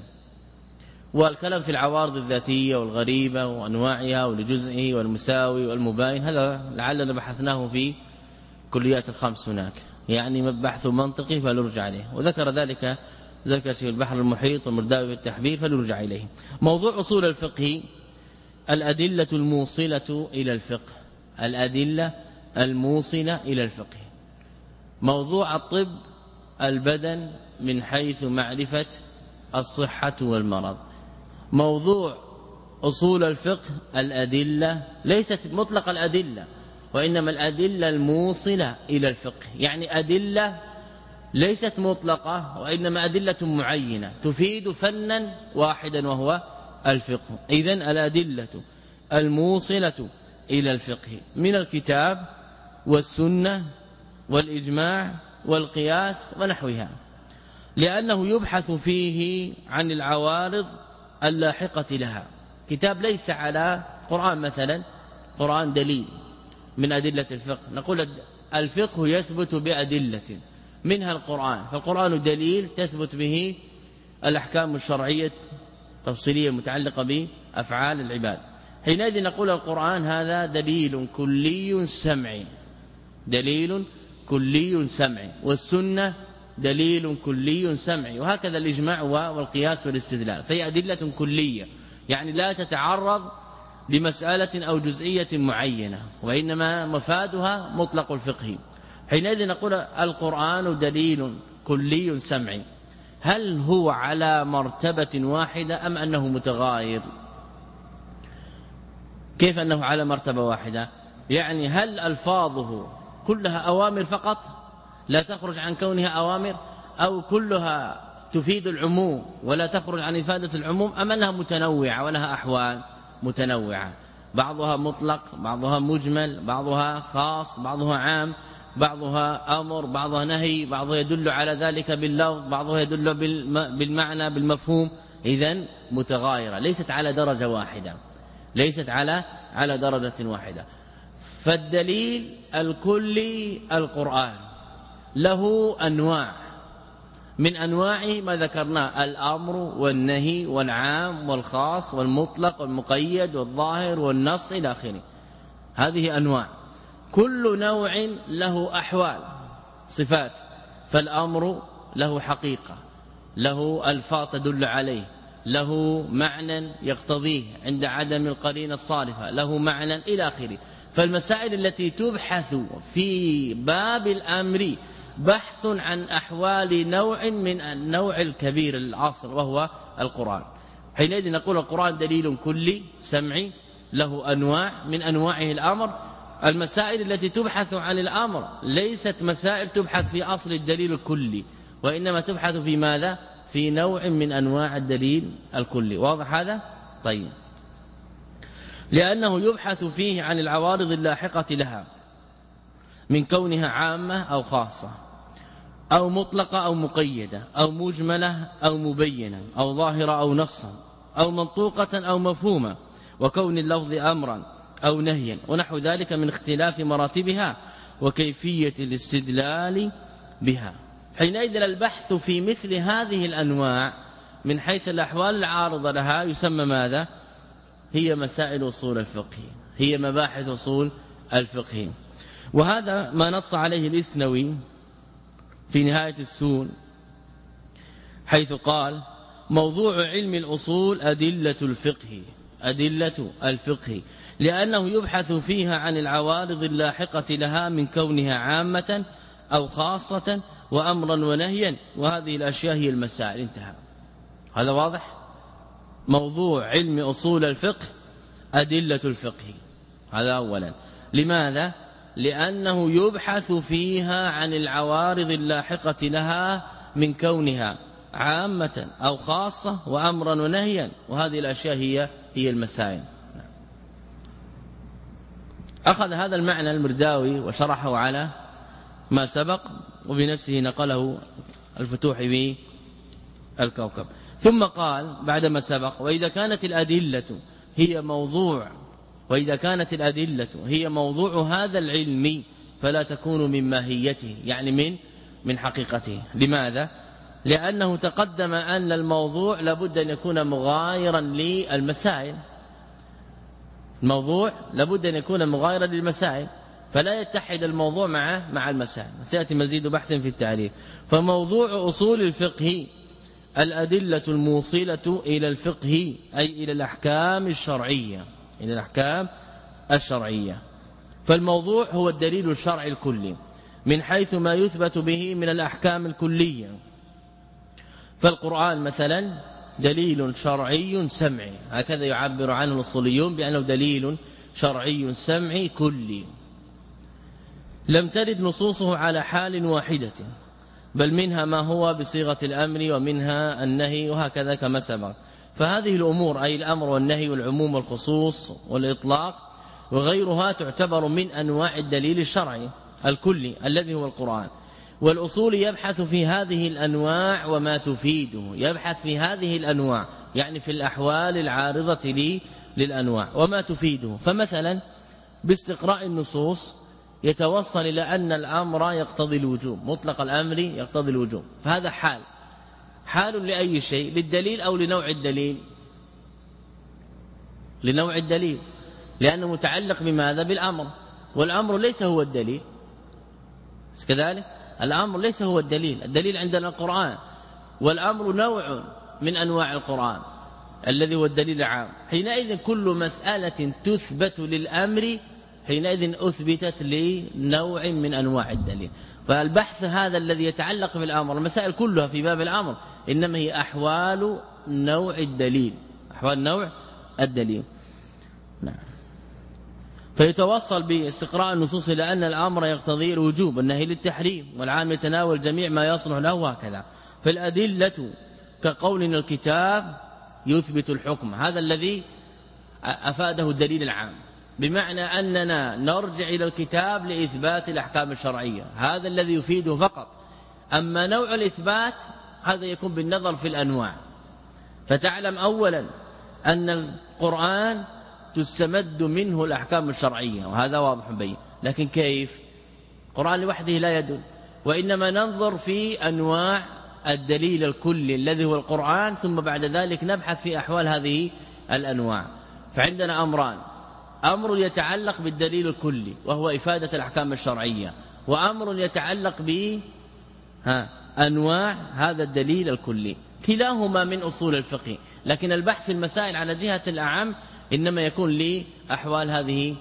S1: والكلام في العوارض الذاتية والغريبة وأنواعها ولجزئه والمساوي والمباين هذا لعلنا بحثناه في كليات الخمس هناك. يعني بحث منطقي فليرجع عليه وذكر ذلك ذكر في البحر المحيط والمرداوي بالتحبير فليرجع إليه. موضوع أصول الفقه الأدلة الموصلة إلى الفقه. الأدلة الموصلة إلى الفقه. موضوع الطب البدن من حيث معرفة الصحة والمرض. موضوع أصول الفقه الأدلة ليست مطلق الأدلة. وإنما الأدلة الموصلة إلى الفقه. يعني أدلة ليست مطلقة وإنما أدلة معينة تفيد فنا واحدا وهو الفقه. إذا الأدلة الموصلة إلى الفقه من الكتاب والسنة والإجماع والقياس ونحوها. لأنه يبحث فيه عن العوارض اللاحقة لها. كتاب ليس على قرآن مثلا قرآن دليل. من أدلة الفقه. نقول الفقه يثبت بأدلة منها القرآن. فالقرآن دليل تثبت به الأحكام الشرعية تفصيلية متعلقة بأفعال العباد. حينئذ نقول القرآن هذا دليل كلي سمعي. دليل كلي سمعي. والسنة دليل كلي سمعي. وهكذا الإجماع والقياس والاستدلال. فهي أدلة كلية. يعني لا تتعرض لمسألة أو جزئية معينة وإنما مفادها مطلق الفقه. حينئذ نقول القرآن دليل كلي سمعي. هل هو على مرتبة واحدة أم أنه متغاير؟ كيف أنه على مرتبة واحدة؟ يعني هل ألفاظه كلها أوامر فقط؟ لا تخرج عن كونها أوامر؟ أو كلها تفيد العموم ولا تخرج عن إفادة العموم أم أنها متنوعة ولها أحوال؟ متنوعة. بعضها مطلق بعضها مجمل بعضها خاص بعضها عام بعضها أمر بعضها نهي بعضها يدل على ذلك باللفظ بعضها يدل بالمعنى بالمفهوم. اذا متغايرة. ليست على درجة واحدة. ليست على على درجة واحدة. فالدليل الكلي القرآن. له أنواع. من انواعه ما ذكرناه الأمر والنهي والعام والخاص والمطلق والمقيد والظاهر والنص إلى آخره. هذه أنواع. كل نوع له أحوال صفات. فالأمر له حقيقة له ألفاظ تدل عليه له معنى يقتضيه عند عدم القرينة الصارفة له معنى إلى آخره. فالمسائل التي تبحث في باب الأمر بحث عن أحوال نوع من النوع الكبير العصر وهو القرآن. حينئذ نقول القرآن دليل كلي سمعي له أنواع من أنواعه الأمر. المسائل التي تبحث عن الأمر ليست مسائل تبحث في أصل الدليل الكلي وإنما تبحث في ماذا؟ في نوع من أنواع الدليل الكلي. واضح هذا؟ طيب. لأنه يبحث فيه عن العوارض اللاحقة لها من كونها عامة أو خاصة. أو مطلقة أو مقيدة أو مجملة أو مبينة أو ظاهرة أو نصا أو منطوقة أو مفهومة وكون اللفظ أمرا أو نهيا ونحو ذلك من اختلاف مراتبها وكيفية الاستدلال بها. حينئذ البحث في مثل هذه الأنواع من حيث الأحوال العارضة لها يسمى ماذا؟ هي مسائل أصول الفقه هي مباحث أصول الفقه. وهذا ما نص عليه الإسنوي في نهاية السون حيث قال موضوع علم الأصول أدلة الفقه أدلة الفقه لأنه يبحث فيها عن العوارض اللاحقة لها من كونها عامة أو خاصة وأمرا ونهيا وهذه الأشياء هي المسائل. انتهى. هذا واضح؟ موضوع علم أصول الفقه أدلة الفقه. هذا أولا. لماذا؟ لأنه يبحث فيها عن العوارض اللاحقة لها من كونها عامة أو خاصة وأمرا ونهيا. وهذه الأشياء هي هي المسائل. أخذ هذا المعنى المرداوي وشرحه على ما سبق وبنفسه نقله الفتوح به الكوكب. ثم قال بعدما سبق وإذا كانت الأدلة هي موضوع وإذا كانت الأدلة هي موضوع هذا العلم فلا تكون من ماهيته يعني من من حقيقته. لماذا؟ لأنه تقدم أن الموضوع لابد أن يكون مغايرا للمسائل. الموضوع لابد أن يكون مغايرا للمسائل فلا يتحد الموضوع مع مع المسائل. سيأتي مزيد بحث في التعريف. فموضوع أصول الفقه الأدلة الموصلة إلى الفقه أي إلى الأحكام الشرعية. إلى الأحكام الشرعية. فالموضوع هو الدليل الشرعي الكلي من حيث ما يثبت به من الأحكام الكلية. فالقرآن مثلا دليل شرعي سمعي هكذا يعبر عنه الاصوليون بأنه دليل شرعي سمعي كلي. لم ترد نصوصه على حال واحدة بل منها ما هو بصيغة الأمر ومنها النهي وهكذا كما سبق. فهذه الأمور أي الأمر والنهي والعموم والخصوص والإطلاق وغيرها تعتبر من أنواع الدليل الشرعي الكلي الذي هو القرآن. والأصول يبحث في هذه الأنواع وما تفيده. يبحث في هذه الأنواع يعني في الأحوال العارضة لي للأنواع وما تفيده. فمثلا باستقراء النصوص يتوصل إلى أن الأمر يقتضي الوجوب مطلق الأمر يقتضي الوجوب. فهذا حال. حال لأي شيء للدليل أو لنوع الدليل؟ لنوع الدليل لأنه متعلق بماذا؟ بالأمر والأمر ليس هو الدليل. كذلك؟ الأمر ليس هو الدليل الدليل عندنا القرآن. والأمر نوع من أنواع القرآن الذي هو الدليل العام. حينئذ كل مسألة تثبت للأمر حينئذ أثبتت لنوع من أنواع الدليل. فالبحث هذا الذي يتعلق بالأمر المسائل كلها في باب الأمر إنما هي أحوال نوع الدليل. أحوال نوع الدليل. نعم. فيتوصل باستقراء النصوص إلى أن الأمر يقتضي الوجوب والنهي للتحريم والعام يتناول جميع ما يصلح له وهكذا. فالأدلة كقولنا الكتاب يثبت الحكم. هذا الذي أفاده الدليل العام. بمعنى أننا نرجع إلى الكتاب لإثبات الأحكام الشرعية. هذا الذي يفيده فقط. أما نوع الإثبات هذا يكون بالنظر في الأنواع. فتعلم اولا أن القرآن تستمد منه الأحكام الشرعية وهذا واضح بين. لكن كيف؟ القرآن لوحده لا يدل. وإنما ننظر في أنواع الدليل الكلي الذي هو القرآن ثم بعد ذلك نبحث في أحوال هذه الأنواع. فعندنا أمران. أمر يتعلق بالدليل الكلي وهو إفادة الأحكام الشرعية وأمر يتعلق ب ها أنواع هذا الدليل الكلي. كلاهما من أصول الفقه. لكن البحث في المسائل على جهة الأعم إنما يكون لأحوال هذه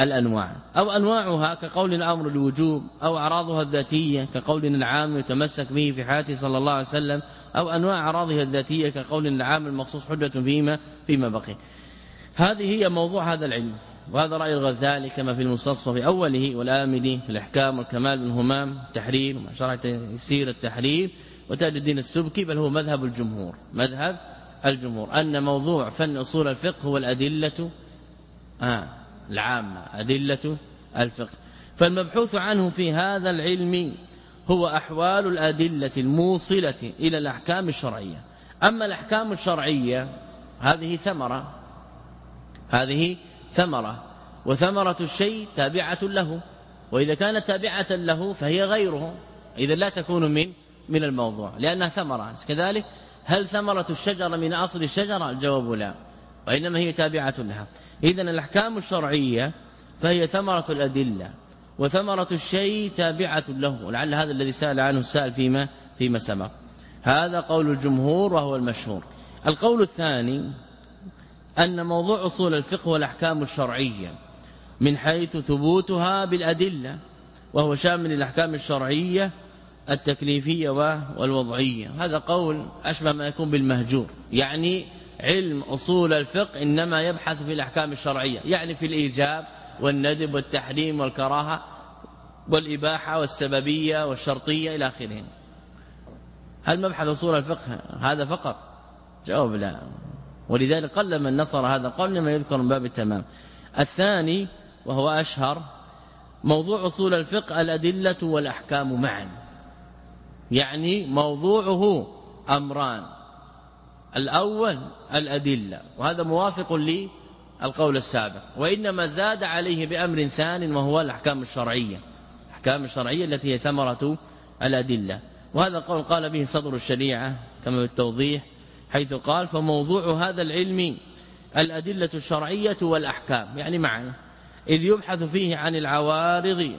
S1: الأنواع. أو أنواعها كقول الأمر الوجوب أو أعراضها الذاتية كقول العام يتمسك به في حياته صلى الله عليه وسلم أو أنواع أعراضها الذاتية كقول العام المخصوص حجة فيما فيما بقي. هذه هي موضوع هذا العلم. وهذا رأي الغزالي كما في المستصفى في أوله والآمدي في الإحكام والكمال بن همام تحرير شرع تيسير التحرير وتاج الدين السبكي بل هو مذهب الجمهور مذهب الجمهور. أن موضوع فن أصول الفقه هو الأدلة آه العامة أدلة الفقه. فالمبحوث عنه في هذا العلم هو أحوال الأدلة الموصلة إلى الأحكام الشرعية. أما الأحكام الشرعية هذه ثمرة. هذه ثمرة وثمرة الشيء تابعة له وإذا كانت تابعة له فهي غيره إذا لا تكون من من الموضوع لأنها ثمرة. كذلك هل ثمرة الشجرة من أصل الشجرة؟ الجواب لا وإنما هي تابعة لها. إذن الأحكام الشرعية فهي ثمرة الأدلة وثمرة الشيء تابعة له. ولعل هذا الذي سأل عنه السائل فيما فيما سبق. هذا قول الجمهور وهو المشهور. القول الثاني أن موضوع أصول الفقه والأحكام الشرعية من حيث ثبوتها بالأدلة وهو شامل الأحكام الشرعية التكليفية والوضعية. هذا قول أشبه ما يكون بالمهجور. يعني علم أصول الفقه إنما يبحث في الأحكام الشرعية يعني في الإيجاب والندب والتحريم والكراهة والإباحة والسببية والشرطية إلى آخره. هل مبحث أصول الفقه هذا فقط؟ جواب لا. ولذلك قل من نصر هذا قول ما يذكر من باب التمام. الثاني وهو أشهر موضوع أصول الفقه الأدلة والأحكام معا. يعني موضوعه أمران. الأول الأدلة وهذا موافق للقول السابق. وإنما زاد عليه بأمر ثان وهو الأحكام الشرعية. الأحكام الشرعية التي هي ثمرة الأدلة. وهذا قول قال به صدر الشريعة كما في التوضيح حيث قال فموضوع هذا العلم الأدلة الشرعية والأحكام. يعني معنى إذ يبحث فيه عن العوارض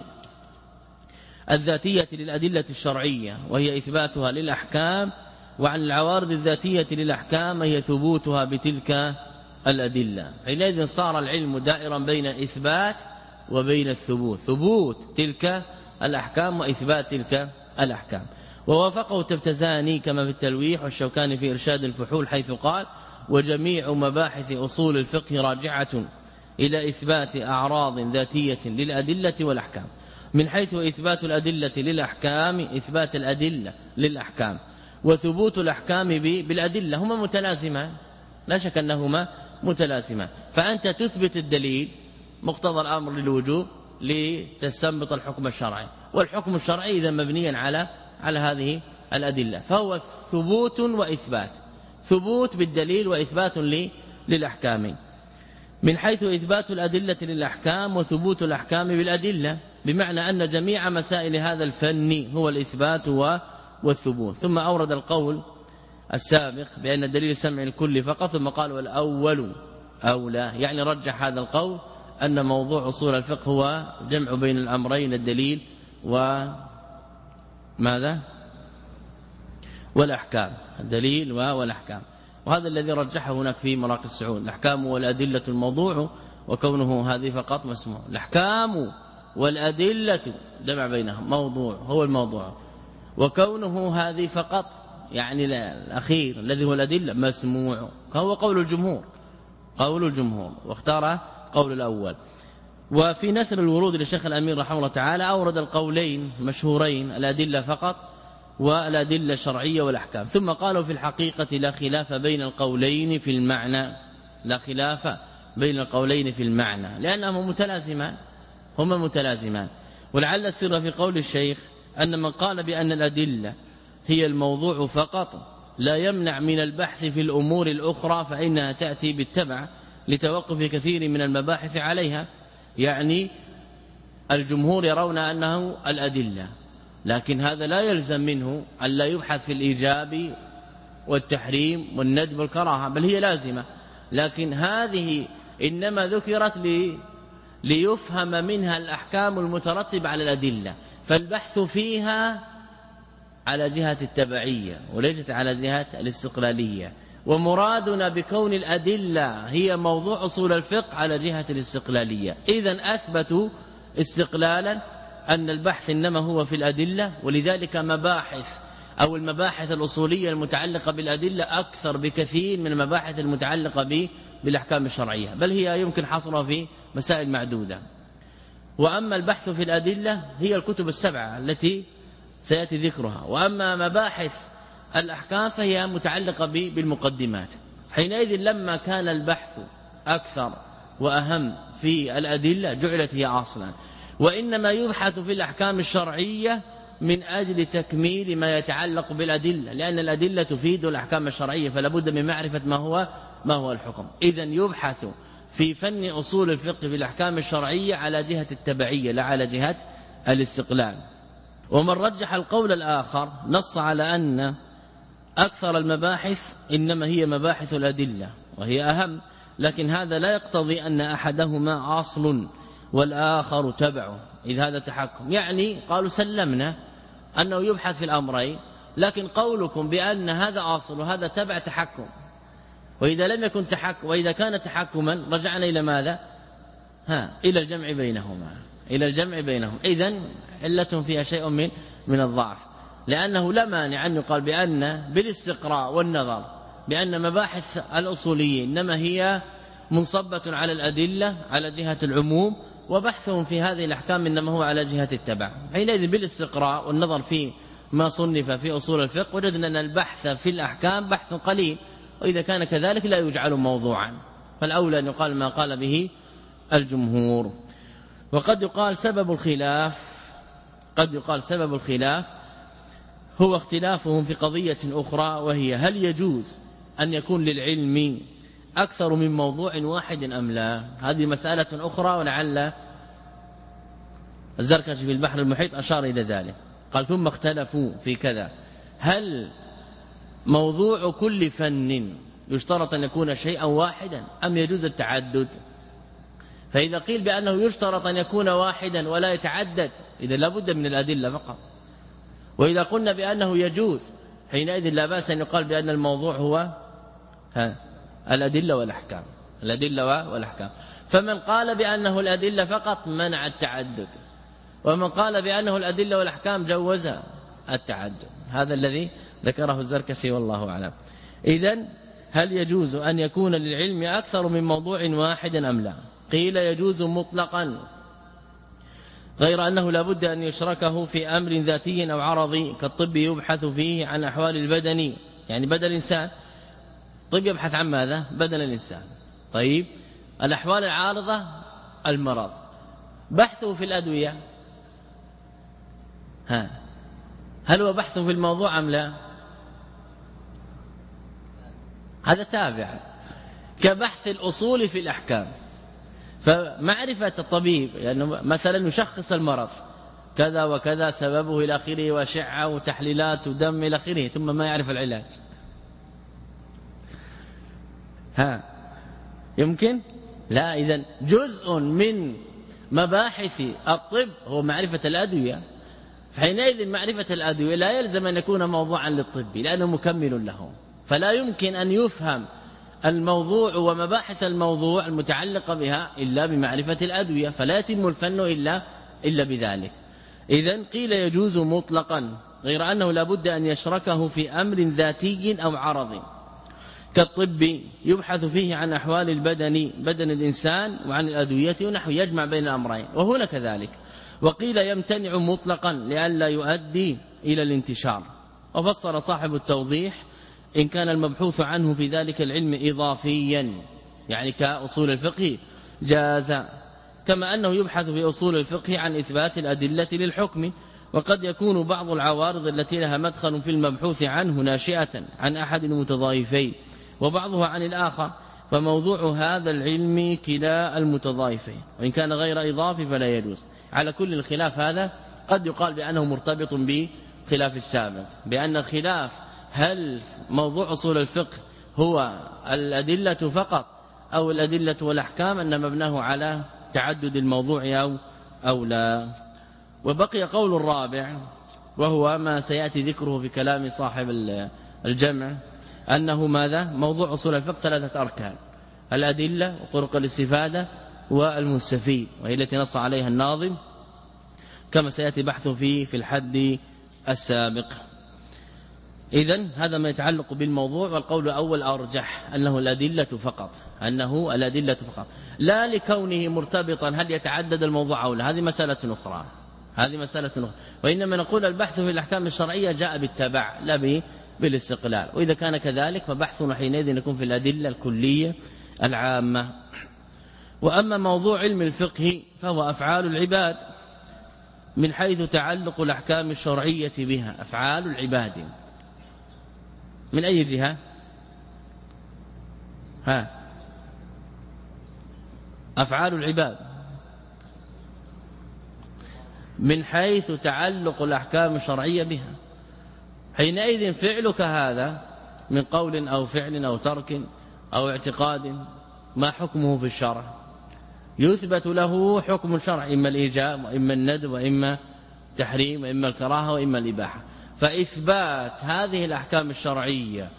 S1: الذاتية للأدلة الشرعية وهي إثباتها للأحكام وعن العوارض الذاتية للأحكام هي ثبوتها بتلك الأدلة. حينئذ صار العلم دائرا بين الإثبات وبين الثبوت ثبوت تلك الأحكام وإثبات تلك الأحكام. ووافقه التفتزاني كما في التلويح والشوكاني في إرشاد الفحول حيث قال وجميع مباحث أصول الفقه راجعة إلى إثبات أعراض ذاتية للأدلة والأحكام. من حيث إثبات الأدلة للأحكام إثبات الأدلة للأحكام. وثبوت الأحكام بالأدلة هما متلازمان. لا شك أنهما متلازمان. فأنت تثبت الدليل مقتضى الأمر للوجوب لتستنبط الحكم الشرعي. والحكم الشرعي إذا مبنيا على على هذه الأدلة. فهو ثبوت وإثبات. ثبوت بالدليل وإثبات للأحكام. من حيث إثبات الأدلة للأحكام وثبوت الأحكام بالأدلة بمعنى أن جميع مسائل هذا الفن هو الإثبات والثبوت. ثم أورد القول السابق بأن دليل سمع الكل فقط ثم قال والأول أولى. يعني رجح هذا القول أن موضوع أصول الفقه هو جمع بين الأمرين الدليل و ماذا؟ والأحكام. الدليل والأحكام. وهذا الذي رجحه هناك في مراقي السعود. الأحكام والأدلة الموضوع وكونه هذه فقط مسموع. الأحكام والأدلة جمع بينهم. موضوع. هو الموضوع. وكونه هذه فقط يعني الأخير الذي هو الأدلة مسموع. هو قول الجمهور. قول الجمهور. واختار قول الأول. وفي نثر الورود للشيخ الأمير رحمه الله تعالى أورد القولين مشهورين الأدلة فقط والأدلة الشرعية والأحكام. ثم قالوا في الحقيقة لا خلاف بين القولين في المعنى لا خلاف بين القولين في المعنى لأنهما متلازمان هما متلازمان. ولعل السر في قول الشيخ أن من قال بأن الأدلة هي الموضوع فقط لا يمنع من البحث في الأمور الأخرى فإنها تأتي بالتبع لتوقف كثير من المباحث عليها. يعني الجمهور يرون أنه الأدلة لكن هذا لا يلزم منه أن لا يبحث في الإيجاب والتحريم والندب والكراهة بل هي لازمة. لكن هذه إنما ذكرت لي ليفهم منها الأحكام المترتبة على الأدلة فالبحث فيها على جهة التبعية وليست على جهة الاستقلالية. ومرادنا بكون الأدلة هي موضوع أصول الفقه على جهة الاستقلالية. إذا أثبتوا استقلالا أن البحث إنما هو في الأدلة ولذلك مباحث أو المباحث الأصولية المتعلقة بالأدلة أكثر بكثير من المباحث المتعلقة به بالأحكام الشرعية. بل هي يمكن حصرها في مسائل معدودة. وأما البحث في الأدلة هي الكتب السبعة التي سيأتي ذكرها. وأما مباحث الأحكام فهي متعلقة بالمقدمات. حينئذ لما كان البحث أكثر وأهم في الأدلة جعلت هي أصلا. وإنما يبحث في الأحكام الشرعية من أجل تكميل ما يتعلق بالأدلة لأن الأدلة تفيد الأحكام الشرعية فلا بد من معرفة ما هو ما هو الحكم. اذا يبحث في فن أصول الفقه في الأحكام الشرعية على جهة التبعية لا على جهة الاستقلال. ومن رجح القول الآخر نص على أن أكثر المباحث إنما هي مباحث الأدلة وهي أهم لكن هذا لا يقتضي أن أحدهما أصل والآخر تبع إذ هذا تحكم. يعني قالوا سلمنا أنه يبحث في الأمرين لكن قولكم بأن هذا أصل وهذا تبع تحكم. وإذا لم يكن تحكم وإذا كان تحكما رجعنا إلى ماذا؟ ها إلى الجمع بينهما إلى الجمع بينهم. إذا علة فيها شيء من من الضعف. لأنه لا مانع أن يقال بأن بالاستقراء والنظر بأن مباحث الأصوليين إنما هي منصبة على الأدلة على جهة العموم وبحثهم في هذه الأحكام إنما هو على جهة التبع. حينئذ بالاستقراء والنظر في ما صنف في أصول الفقه وجدنا أن البحث في الأحكام بحث قليل وإذا كان كذلك لا يجعل موضوعا. فالأولى أن يقال ما قال به الجمهور. وقد يقال سبب الخلاف قد يقال سبب الخلاف هو اختلافهم في قضية أخرى وهي هل يجوز أن يكون للعلم أكثر من موضوع واحد أم لا؟ هذه مسألة أخرى ولعل الزركشي في البحر المحيط أشار إلى ذلك. قال ثم اختلفوا في كذا. هل موضوع كل فن يشترط أن يكون شيئا واحدا أم يجوز التعدد؟
S2: فإذا قيل بأنه يشترط أن يكون واحدا ولا يتعدد إذا لابد من الأدلة فقط. وإذا قلنا بأنه يجوز حينئذ لا بأس أن يقال بأن الموضوع هو ها الأدلة والأحكام. الأدلة والأحكام. فمن قال بأنه الأدلة فقط منع التعدد. ومن قال بأنه الأدلة والأحكام جوز التعدد. هذا الذي ذكره الزركشي والله أعلم. اذا هل يجوز أن يكون للعلم أكثر من موضوع واحد أم لا؟ قيل يجوز مطلقا. غير أنه لا بد أن يشركه في أمر ذاتي أو عرضي كالطب يبحث فيه عن أحوال البدن. يعني بدن الإنسان طب يبحث عن ماذا؟ بدن الإنسان. طيب الأحوال العارضة المرض. بحثه في الأدوية. ها. هل هو بحث في الموضوع أم لا؟ هذا تابع. كبحث الأصول في الأحكام. فمعرفة الطبيب يعني مثلا يشخص المرض كذا وكذا سببه إلى آخره وشعة وتحليلات ودم إلى آخره ثم ما يعرف العلاج. ها يمكن؟ لا إذا جزء من مباحث الطب هو معرفة الأدوية. فحينئذ معرفة الأدوية لا يلزم أن يكون موضوعا للطب لأنه مكمل له. فلا يمكن أن يفهم الموضوع ومباحث الموضوع المتعلقة بها إلا بمعرفة الأدوية فلا يتم الفن إلا, إلا بذلك. إذا قيل يجوز مطلقا غير أنه لابد أن يشركه في أمر ذاتي أو عرضي كالطب يبحث فيه عن أحوال البدن بدن الإنسان وعن الأدوية ونحو يجمع بين الأمرين وهنا كذلك وقيل يمتنع مطلقا لئلا يؤدي إلى الانتشار. وفسر صاحب التوضيح إن كان المبحوث عنه في ذلك العلم إضافيا يعني كأصول الفقه جاز كما أنه يبحث في أصول الفقه عن إثبات الأدلة للحكم وقد يكون بعض العوارض التي لها مدخل في المبحوث عنه ناشئة عن أحد المتضايفين وبعضها عن الآخر فموضوع هذا العلم كلا المتضايفين وإن كان غير إضافي فلا يجوز. على كل الخلاف هذا قد يقال بأنه مرتبط بخلاف السابق بأن الخلاف هل موضوع أصول الفقه هو الأدلة فقط أو الأدلة والأحكام أن مبناه على تعدد الموضوع أو, أو لا؟ وبقي قول الرابع وهو ما سيأتي ذكره في كلام صاحب الجمع أنه ماذا؟ موضوع أصول الفقه ثلاثة أركان الأدلة وطرق الاستفادة والمستفيد وهي التي نص عليها الناظم كما سيأتي بحثه فيه في الحد السابق. اذا هذا ما يتعلق بالموضوع والقول الأول أرجح أنه الأدلة فقط أنه الأدلة فقط. لا لكونه مرتبطا هل يتعدد الموضوع أو لا؟ هذه مسألة أخرى. هذه مسألة أخرى. وإنما نقول البحث في الأحكام الشرعية جاء بالتبع لا بالاستقلال. وإذا كان كذلك فبحثنا حينئذ يكون في الأدلة الكلية العامة. وأما موضوع علم الفقه فهو أفعال العباد من حيث تعلق الأحكام الشرعية بها. أفعال العباد. من أي جهة؟ ها. أفعال العباد. من حيث تعلق الأحكام الشرعية بها. حينئذ فعلك هذا من قول أو فعل أو ترك أو اعتقاد ما حكمه في الشرع؟ يثبت له حكم الشرع إما الإيجاب وإما الند وإما تحريم وإما الكراهة وإما الإباحة. فإثبات هذه الأحكام الشرعية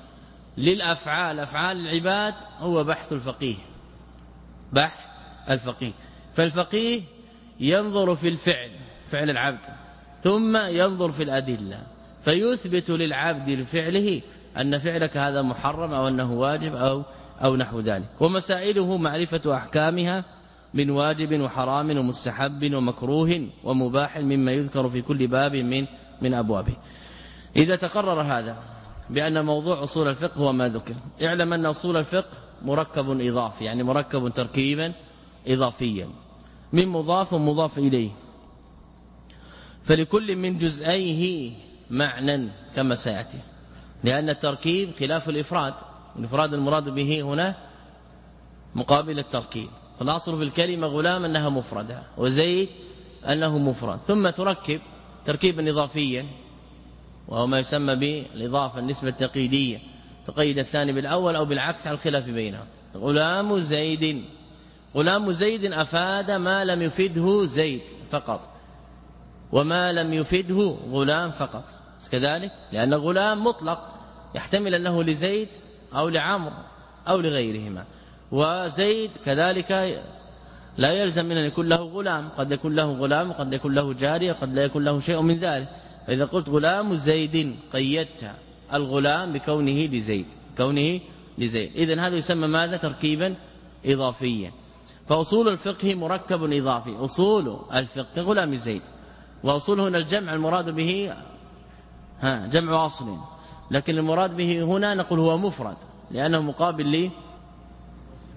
S2: للأفعال أفعال العباد هو بحث الفقيه. بحث الفقيه. فالفقيه ينظر في الفعل فعل العبد ثم ينظر في الأدلة فيثبت للعبد لفعله أن فعلك هذا محرم أو أنه واجب أو, أو نحو ذلك. ومسائله معرفة أحكامها من واجب وحرام ومستحب ومكروه ومباح مما يذكر في كل باب من من أبوابه. إذا تقرر هذا بأن موضوع أصول الفقه هو ما ذكر اعلم أن أصول الفقه مركب إضافي يعني مركب تركيبا إضافيا من مضاف ومضاف إليه. فلكل من جزئيه معنى كما سيأتي لأن التركيب خلاف الإفراد الإفراد المراد به هنا مقابل التركيب. فالأصل في الكلمة غلام أنها مفردة وزيد أنه مفرد ثم تركب تركيبا إضافيا وهو ما يسمى بالإضافة النسبة التقييدية. تقيد الثاني بالأول أو بالعكس على الخلاف بينهم. غلام زيد. غلام زيد أفاد ما لم يفده زيد فقط. وما لم يفده غلام فقط. كذلك؟ لأن غلام مطلق. يحتمل أنه لزيد أو لعمر أو لغيرهما. وزيد كذلك لا يلزم من أن يكون له غلام. قد يكون له غلام قد يكون له جارية قد لا يكون له شيء من ذلك. فإذا قلت غلام زيد قيدت الغلام بكونه لزيد كونه لزيد. اذا هذا يسمى ماذا؟ تركيبا اضافيا. فأصول الفقه مركب إضافي. أصول الفقه غلام زيد. وأصول هنا الجمع المراد به ها جمع أصل. لكن المراد به هنا نقول هو مفرد لأنه مقابل لي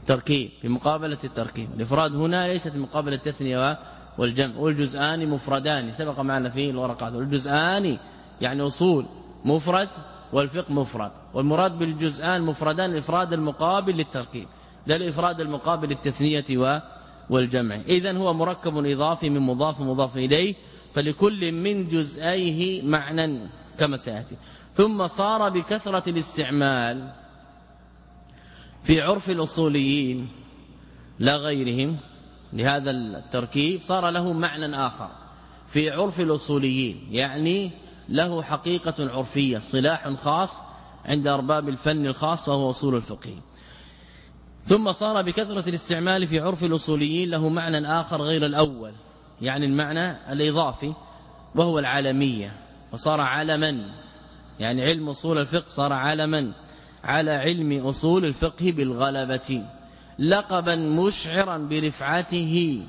S2: تركيب في مقابله التركيب. الإفراد هنا ليست مقابلة التثنية والجمع والجزءان مفردان سبق معنا في الورقات. والجزءان يعني أصول مفرد والفقه مفرد. والمراد بالجزءان مفردان الإفراد المقابل للتركيب. لا الإفراد المقابل للتثنية والجمع. اذا هو مركب إضافي من مضاف مضاف إليه فلكل من جزئيه معنى كما سيأتي. ثم صار بكثرة الاستعمال في عرف الأصوليين لا غيرهم لهذا التركيب صار له معنى آخر في عرف الأصوليين يعني له حقيقة عرفية صلاح خاص عند أرباب الفن الخاص وهو أصول الفقه. ثم صار بكثرة الاستعمال في عرف الأصوليين له معنى آخر غير الأول يعني المعنى الإضافي وهو العالمية وصار علما يعني علم أصول الفقه صار علما على علم أصول الفقه بالغلبة. لقبا مشعرا برفعته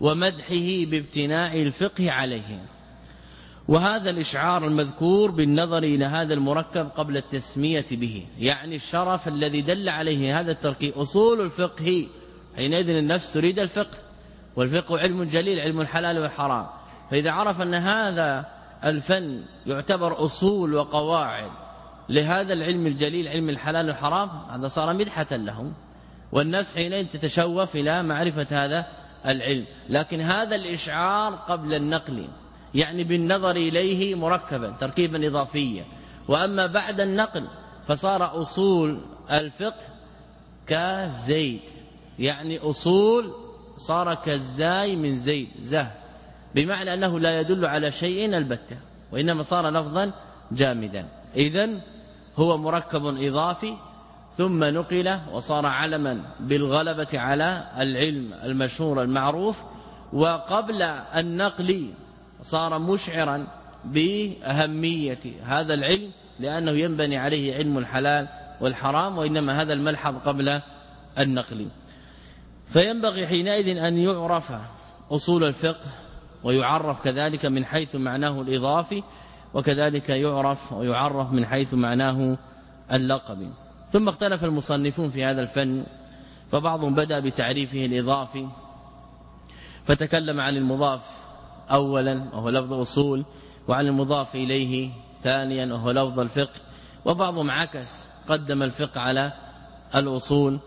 S2: ومدحه بابتناء الفقه عليه. وهذا الإشعار المذكور بالنظر إلى هذا المركب قبل التسمية به يعني الشرف الذي دل عليه هذا التركيب أصول الفقه. حينئذ النفس تريد الفقه والفقه علم جليل علم الحلال والحرام فإذا عرف أن هذا الفن يعتبر أصول وقواعد لهذا العلم الجليل علم الحلال والحرام هذا صار مدحة لهم. والنفس حينئذ تتشوف إلى معرفة هذا العلم. لكن هذا الإشعار قبل النقل يعني بالنظر إليه مركبا تركيبا إضافيا. وأما بعد النقل فصار أصول الفقه كزيد. يعني أصول صار كالزاي من زيد زه. بمعنى أنه لا يدل على شيء البتة وإنما صار لفظا جامدا. إذا هو مركب إضافي ثم نقل وصار علما بالغلبة على العلم المشهور المعروف وقبل النقل صار مشعرا بأهمية هذا العلم لأنه ينبني عليه علم الحلال والحرام وإنما هذا الملحظ قبل النقل. فينبغي حينئذ أن يعرف أصول الفقه ويعرف كذلك من حيث معناه الإضافي وكذلك يعرف ويعرف من حيث معناه اللقب. ثم اختلف المصنفون في هذا الفن فبعضهم بدا بتعريفه الإضافي فتكلم عن المضاف اولا وهو لفظ أصول وعن المضاف إليه ثانيا وهو لفظ الفقه وبعضهم عكس قدم الفقه على الأصول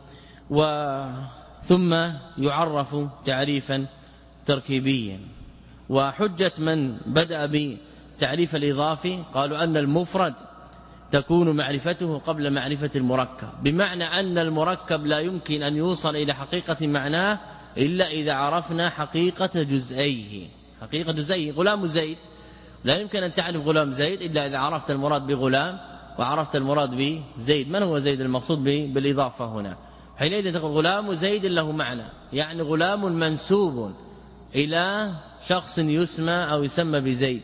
S2: وثم يعرف تعريفا تركيبيا. وحجة من بدا بتعريف الإضافي قالوا أن المفرد تكون معرفته قبل معرفة المركب بمعنى أن المركب لا يمكن أن يوصل إلى حقيقة معناه إلا إذا عرفنا حقيقة جزئيه. حقيقة زيد غلام زيد. لا يمكن أن تعرف غلام زيد إلا إذا عرفت المراد بغلام وعرفت المراد بزيد. من هو زيد المقصود بالإضافة هنا؟ حينئذ تقول غلام زيد له معنى يعني غلام منسوب إلى شخص يسمى أو يسمى بزيد.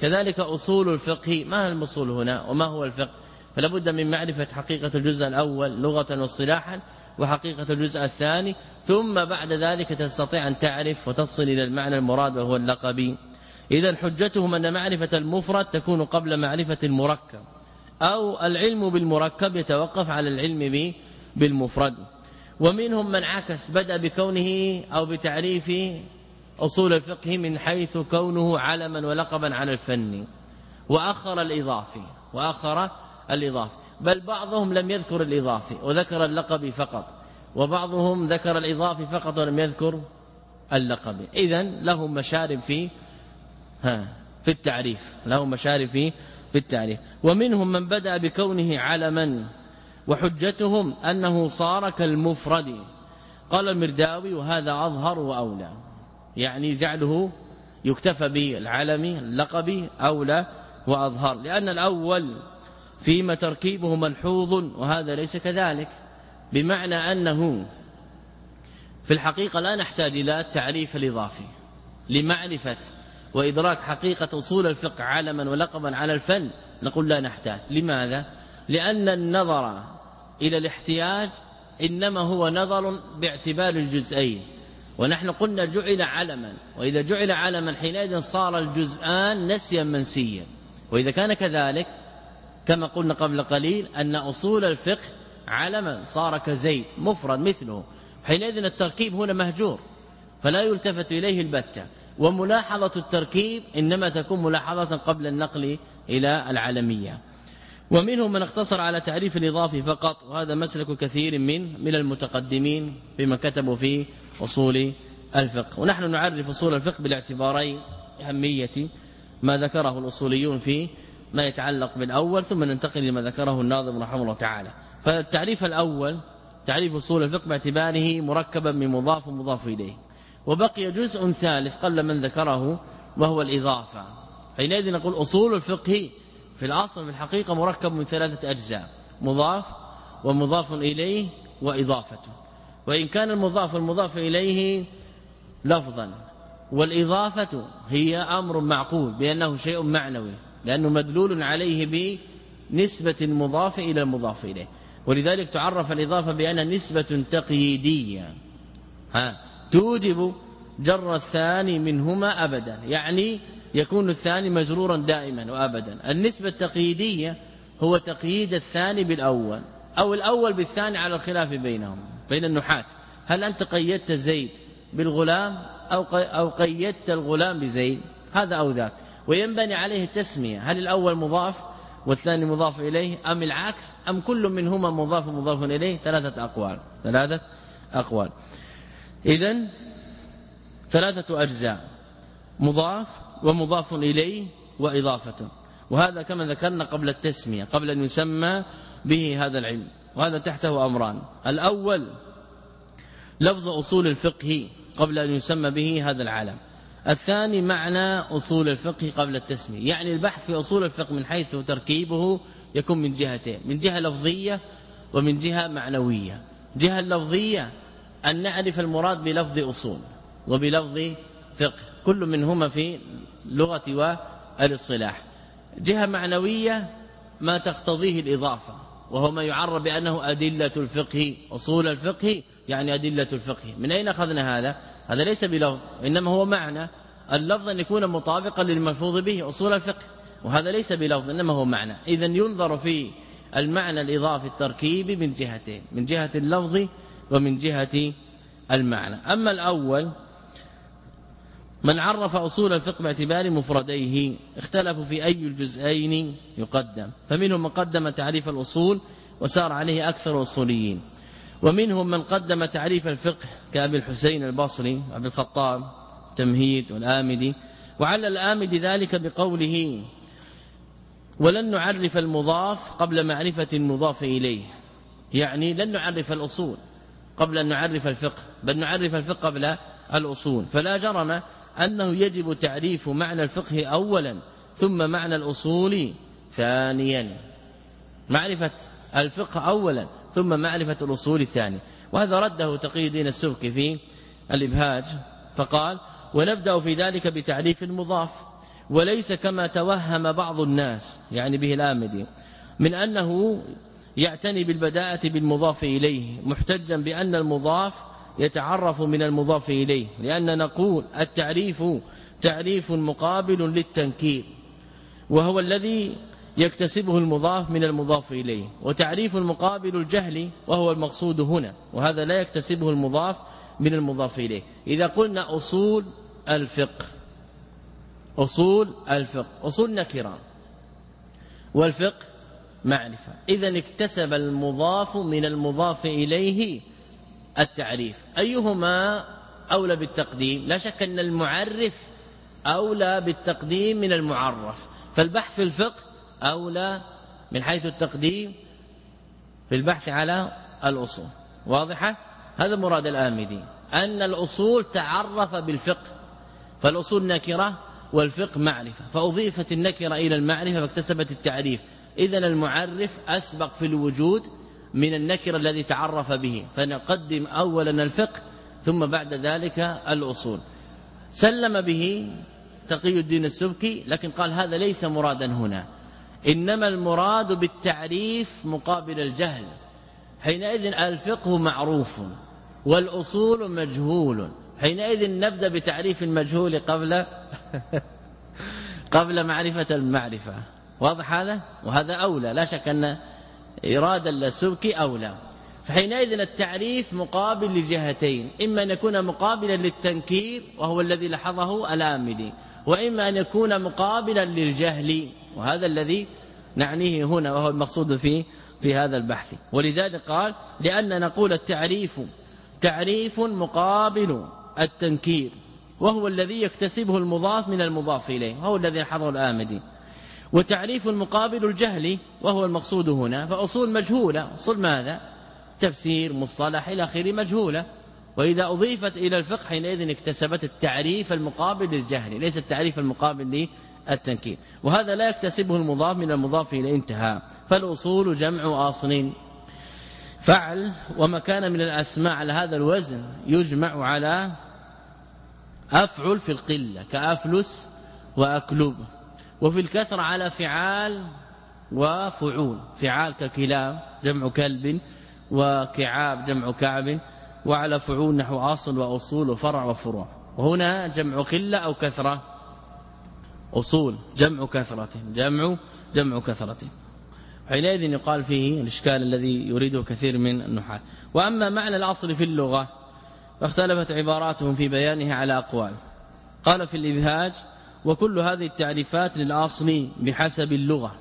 S2: كذلك أصول الفقه ما هي الاصول هنا وما هو الفقه؟ فلا بد من معرفة حقيقة الجزء الأول لغة واصطلاحا وحقيقة الجزء الثاني ثم بعد ذلك تستطيع أن تعرف وتصل إلى المعنى المراد وهو اللقبي إذا حجتهم أن معرفة المفرد تكون قبل معرفة المركب أو العلم بالمركب يتوقف على العلم بالمفرد. ومنهم من عكس بدأ بكونه أو بتعريف أصول الفقه من حيث كونه علما ولقبا على الفن وأخر الإضافي وأخر الإضافي بل بعضهم لم يذكر الإضافي وذكر اللقب فقط. وبعضهم ذكر الإضافي فقط ولم يذكر اللقب. اذا لهم مشارب في ها في التعريف. لهم مشارب في في التعريف. ومنهم من بدأ بكونه علما وحجتهم أنه صار كالمفرد. قال المرداوي وهذا أظهر وأولى. يعني جعله يكتفى بالعلم اللقب أولى وأظهر. لأن الأول فيما تركيبه ملحوظ وهذا ليس كذلك. بمعنى أنه في الحقيقة لا نحتاج إلى التعريف الإضافي لمعرفة وإدراك حقيقة أصول الفقه علما ولقبا على الفن. نقول لا نحتاج. لماذا؟ لأن النظر إلى الاحتياج إنما هو نظر باعتبار الجزئين. ونحن قلنا جعل علما وإذا جعل علما حينئذ صار الجزآن نسيا منسيا. وإذا كان كذلك كما قلنا قبل قليل أن أصول الفقه علما صار كزيد مفرد مثله. حينئذ التركيب هنا مهجور فلا يلتفت إليه البتة. وملاحظة التركيب إنما تكون ملاحظة قبل النقل إلى العالمية. ومنهم من اقتصر على تعريف الإضافي فقط وهذا مسلك كثير من من المتقدمين بما كتبوا في أصول الفقه. ونحن نعرف أصول الفقه بالاعتبارين. أهمية ما ذكره الأصوليون في ما يتعلق بالأول ثم ننتقل لما ذكره الناظم رحمه الله تعالى. فالتعريف الأول تعريف أصول الفقه باعتباره مركبا من مضاف ومضاف إليه. وبقي جزء ثالث قل من ذكره وهو الإضافة. حينئذ نقول أصول الفقه في الأصل في الحقيقة مركب من ثلاثة أجزاء مضاف ومضاف إليه وإضافته. وإن كان المضاف المضاف إليه لفظا. والإضافة هي أمر معقول بأنه شيء معنوي لأنه مدلول عليه بنسبة المضاف إلى المضاف إليه. ولذلك تعرف الإضافة بأنها نسبة تقييدية. ها توجب جر الثاني منهما أبدا يعني يكون الثاني مجرورا دائما وابدا. النسبة التقييدية هو تقييد الثاني بالأول أو الأول بالثاني على الخلاف بينهم. بين النحاة هل أنت قيدت زيد بالغلام أو أو قيدت الغلام بزيد؟ هذا أو ذاك. وينبني عليه التسمية. هل الأول مضاف والثاني مضاف إليه؟ أم العكس؟ أم كل منهما مضاف مضاف إليه؟ ثلاثة أقوال. ثلاثة أقوال. إذا ثلاثة أجزاء. مضاف ومضاف إليه وإضافة. وهذا كما ذكرنا قبل التسمية قبل أن يسمى به هذا العلم. وهذا تحته أمران. الأول لفظ أصول الفقه قبل أن يسمى به هذا العالم. الثاني معنى أصول الفقه قبل التسمية. يعني البحث في أصول الفقه من حيث تركيبه يكون من جهتين من جهة لفظية ومن جهة معنوية. جهة اللفظية أن نعرف المراد بلفظ أصول وبلفظ فقه. كل منهما في لغة والاصطلاح جهة معنوية ما تقتضيه الإضافة. وهو ما يعرب بأنه أدلة الفقه أصول الفقه يعني أدلة الفقه. من أين أخذنا هذا؟ هذا ليس بلفظ إنما هو معنى اللفظ أن يكون مطابقا للملفوظ به أصول الفقه. وهذا ليس بلفظ إنما هو معنى. إذا ينظر في المعنى الإضافي التركيبي من جهتين من جهة اللفظ ومن جهة المعنى. أما الأول من عرف أصول الفقه باعتبار مفرديه اختلفوا في أي الجزئين يقدم. فمنهم من قدم تعريف الأصول وسار عليه أكثر الأصوليين. ومنهم من قدم تعريف الفقه كأبي الحسين البصري وابي الخطاب تمهيد والآمدي. وعلى الآمدي ذلك بقوله ولن نعرف المضاف قبل معرفة المضاف إليه. يعني لن نعرف الأصول قبل أن نعرف الفقه بل نعرف الفقه قبل الأصول. فلا جرم أنه يجب تعريف معنى الفقه أولا ثم معنى الأصول ثانيا. معرفة الفقه أولا ثم معرفة الأصول ثانيا وهذا رده تقي الدين السبكي في الإبهاج. فقال ونبدأ في ذلك بتعريف المضاف وليس كما توهم بعض الناس يعني به الآمدي من أنه يعتني بالبداءة بالمضاف إليه محتجا بأن المضاف يتعرف من المضاف إليه لأن نقول التعريف تعريف مقابل للتنكير وهو الذي يكتسبه المضاف من المضاف إليه وتعريف المقابل الجهل وهو المقصود هنا وهذا لا يكتسبه المضاف من المضاف إليه. إذا قلنا أصول الفقه أصول الفقه أصول نكرة والفقه معرفة. إذا اكتسب المضاف من المضاف إليه التعريف. أيهما أولى بالتقديم؟ لا شك أن المعرف أولى بالتقديم من المعرف. فالبحث في الفقه أولى من حيث التقديم في البحث على الأصول. واضحة؟ هذا مراد الآمدي أن الأصول تعرف بالفقه. فالأصول نكرة والفقه معرفة. فأضيفت النكرة إلى المعرفة فاكتسبت التعريف. إذا المعرف أسبق في الوجود من النكر الذي تعرف به. فنقدم اولا الفقه ثم بعد ذلك الأصول. سلم به تقي الدين السبكي لكن قال هذا ليس مرادا هنا. إنما المراد بالتعريف مقابل الجهل. حينئذ الفقه معروف والأصول مجهول. حينئذ نبدأ بتعريف المجهول قبل قبل معرفة المعرفة. واضح هذا؟ وهذا أولى. لا شك أن إرادة السبكي أولى فحينئذ التعريف مقابل لجهتين إما أن يكون مقابلا للتنكير وهو الذي لحظه الآمدي وإما أن يكون مقابلا للجهل وهذا الذي نعنيه هنا وهو المقصود في في هذا البحث. ولذلك قال لأن نقول التعريف تعريف مقابل التنكير وهو الذي يكتسبه المضاف من المضاف إليه وهو الذي لحظه الآمدي. وتعريف المقابل الجهل وهو المقصود هنا فأصول مجهولة. أصول ماذا؟ تفسير مصطلح إلى آخره مجهولة. وإذا أضيفت إلى الفقه حينئذ اكتسبت التعريف المقابل للجهل ليس التعريف المقابل للتنكير. وهذا لا يكتسبه المضاف من المضاف إلى انتهاء. فالأصول جمع أصل. فعل وما كان من الأسماء على هذا الوزن يجمع على أفعل في القلة كأفلس وأكلب وفي الكثرة على فعال وفعول. فعال ككلاب جمع كلب وكعاب جمع كعب وعلى فعول نحو أصل وأصول وفرع وفروع. وهنا جمع قلة أو كثرة أصول. جمع كثرة. جمع جمع كثرة. حينئذ يقال فيه الإشكال الذي يريده كثير من النحاة. وأما معنى الأصل في اللغة فاختلفت عباراتهم في بيانها على أقوال. قال في الإبهاج وكل هذه التعريفات للاصل بحسب اللغة.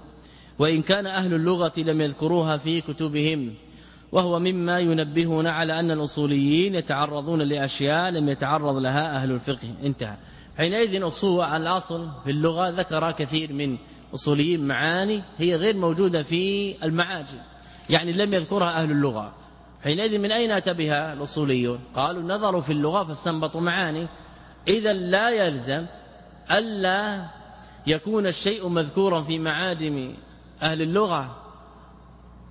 S2: وإن كان أهل اللغة لم يذكروها في كتبهم وهو مما ينبهنا على أن الأصوليين يتعرضون لأشياء لم يتعرض لها أهل الفقه. انتهى. حينئذ أصول الأصل في اللغة ذكر كثير من أصوليين معاني هي غير موجودة في المعاجم يعني لم يذكرها أهل اللغة. حينئذ من أين أتى بها الأصوليون؟ قالوا نظروا في اللغة فاستنبطوا معاني. إذا لا يلزم ألا يكون الشيء مذكورا في معاجم أهل اللغة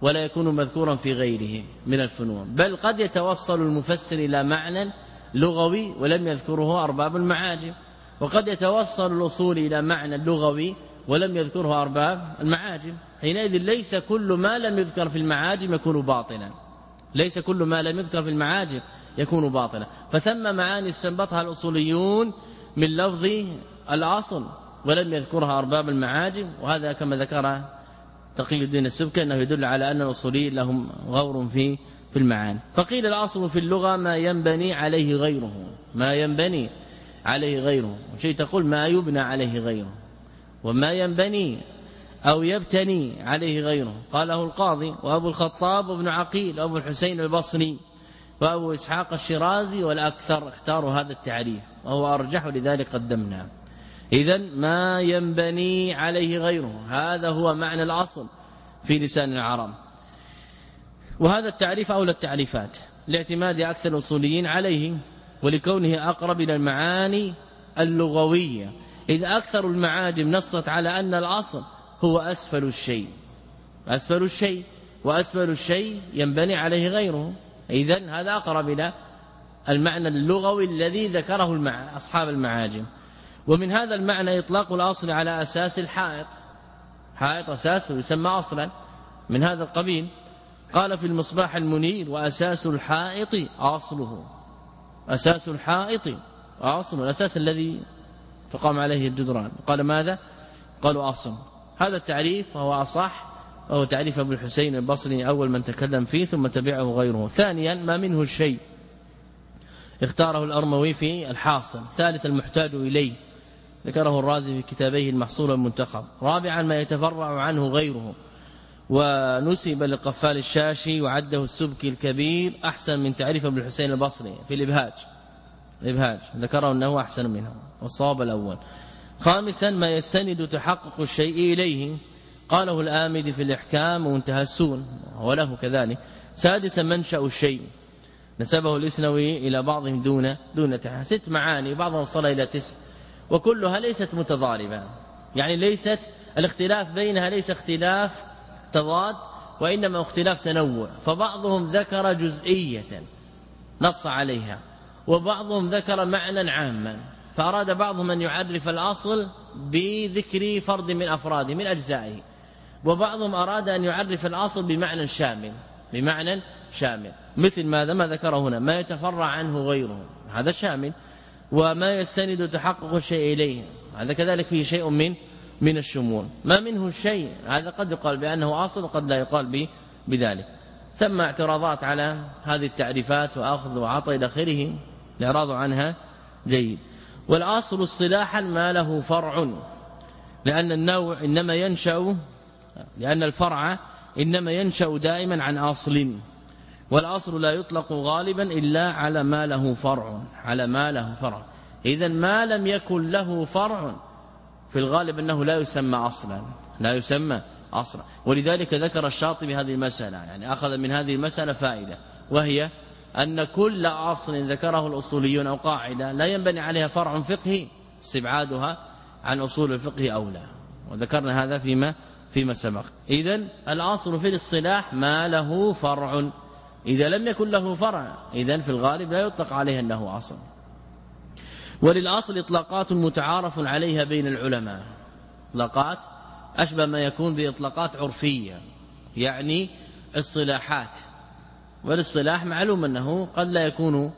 S2: ولا يكون مذكورا في غيره من الفنون. بل قد يتوصل المفسر إلى معنى لغوي ولم يذكره أرباب المعاجم. وقد يتوصل الأصول إلى معنى لغوي ولم يذكره أرباب المعاجم. حينئذ ليس كل ما لم يذكر في المعاجم يكون باطلا. ليس كل ما لم يذكر في المعاجم يكون باطلا. فثم معاني استنبطها الأصوليون من لفظ الأصل ولم يذكرها أرباب المعاجم وهذا كما ذكر تقي الدين السبكي أنه يدل على أن الأصوليين لهم غور في في المعاني. فقيل الأصل في اللغة ما ينبني عليه غيره ما ينبني عليه غيره. شيء تقول ما يبنى عليه غيره وما ينبني أو يبتني عليه غيره. قاله القاضي وأبو الخطاب وابن عقيل وأبو الحسين البصري وأبو إسحاق الشيرازي والأكثر اختاروا هذا التعريف وهو أرجح لذلك قدمناه. اذا ما ينبني عليه غيره. هذا هو معنى الأصل في لسان العرب. وهذا التعريف أولى التعريفات لاعتماد أكثر الأصوليين عليه ولكونه أقرب إلى المعاني اللغوية إذ أكثر المعاجم نصت على أن الأصل هو أسفل الشيء. أسفل الشيء وأسفل الشيء ينبني عليه غيره. اذا هذا أقرب إلى المعنى اللغوي الذي ذكره. أصحاب المعاجم. ومن هذا المعنى إطلاق الأصل على أساس الحائط. حائط أساس يسمى أصلا من هذا القبيل. قال في المصباح المنير وأساس الحائط أصله. أساس الحائط أصل الأساس الذي تقام عليه الجدران. قال ماذا؟ قالوا أصل. هذا التعريف هو أصح وهو تعريف أبو الحسين البصري أول من تكلم فيه ثم تبعه غيره. ثانيا ما منه الشيء؟ اختاره الأرموي في الحاصل. ثالث المحتاج إليه. ذكره الرازي في كتابيه المحصول المنتخب. رابعا ما يتفرع عنه غيره. ونسب للقفال الشاشي وعده السبكي الكبير أحسن من تعريف ابن الحسين البصري في الإبهاج. الإبهاج. ذكره أنه أحسن منه. والصواب الأول. خامسا ما يستند تحقق الشيء إليه. قاله الآمدي في الإحكام وانتهى السون. وله كذلك. سادسا منشأ الشيء. نسبه الإسنوي إلى بعضهم دون دون تحا ست معاني. بعضهم وصل إلى تسع. وكلها ليست متضاربة. يعني ليست الاختلاف بينها ليس اختلاف تضاد وإنما اختلاف تنوع. فبعضهم ذكر جزئية نص عليها وبعضهم ذكر معنى عاما. فأراد بعضهم أن يعرف الأصل بذكر فرد من أفراده من أجزائه. وبعضهم أراد أن يعرف الأصل بمعنى شامل بمعنى شامل. مثل ماذا؟ ما ذكره هنا ما يتفرع عنه غيره. هذا شامل. وما يستند تحقق الشيء إليه. هذا كذلك فيه شيء من من الشمول. ما منه شيء. هذا قد يقال بأنه أصل وقد لا يقال بذلك. ثم اعتراضات على هذه التعريفات وأخذ وعطى إلى آخره الإعراض عنها جيد. والأصل اصطلاحا ما له فرع لأن النوع إنما ينشأ لأن الفرع إنما ينشأ دائما عن أصل. والأصل لا يطلق غالبا إلا على ما له فرع على ما له فرع. إذا ما لم يكن له فرع في الغالب أنه لا يسمى أصلا لا يسمى أصلا. ولذلك ذكر الشاطبي هذه المسألة يعني أخذ من هذه المسألة فائدة وهي أن كل أصل ذكره الأصوليون أو قاعدة لا ينبني عليها فرع فقهي استبعادها عن أصول الفقه أولى وذكرنا هذا فيما فيما سبق. اذا الاصل في الاصطلاح ما له فرع. إذا لم يكن له فرع اذا في الغالب لا يطلق عليه أنه أصل. وللأصل إطلاقات متعارف عليها بين العلماء. إطلاقات أشبه ما يكون بإطلاقات عرفية يعني اصطلاحات. والاصطلاح معلوم أنه قد لا يكون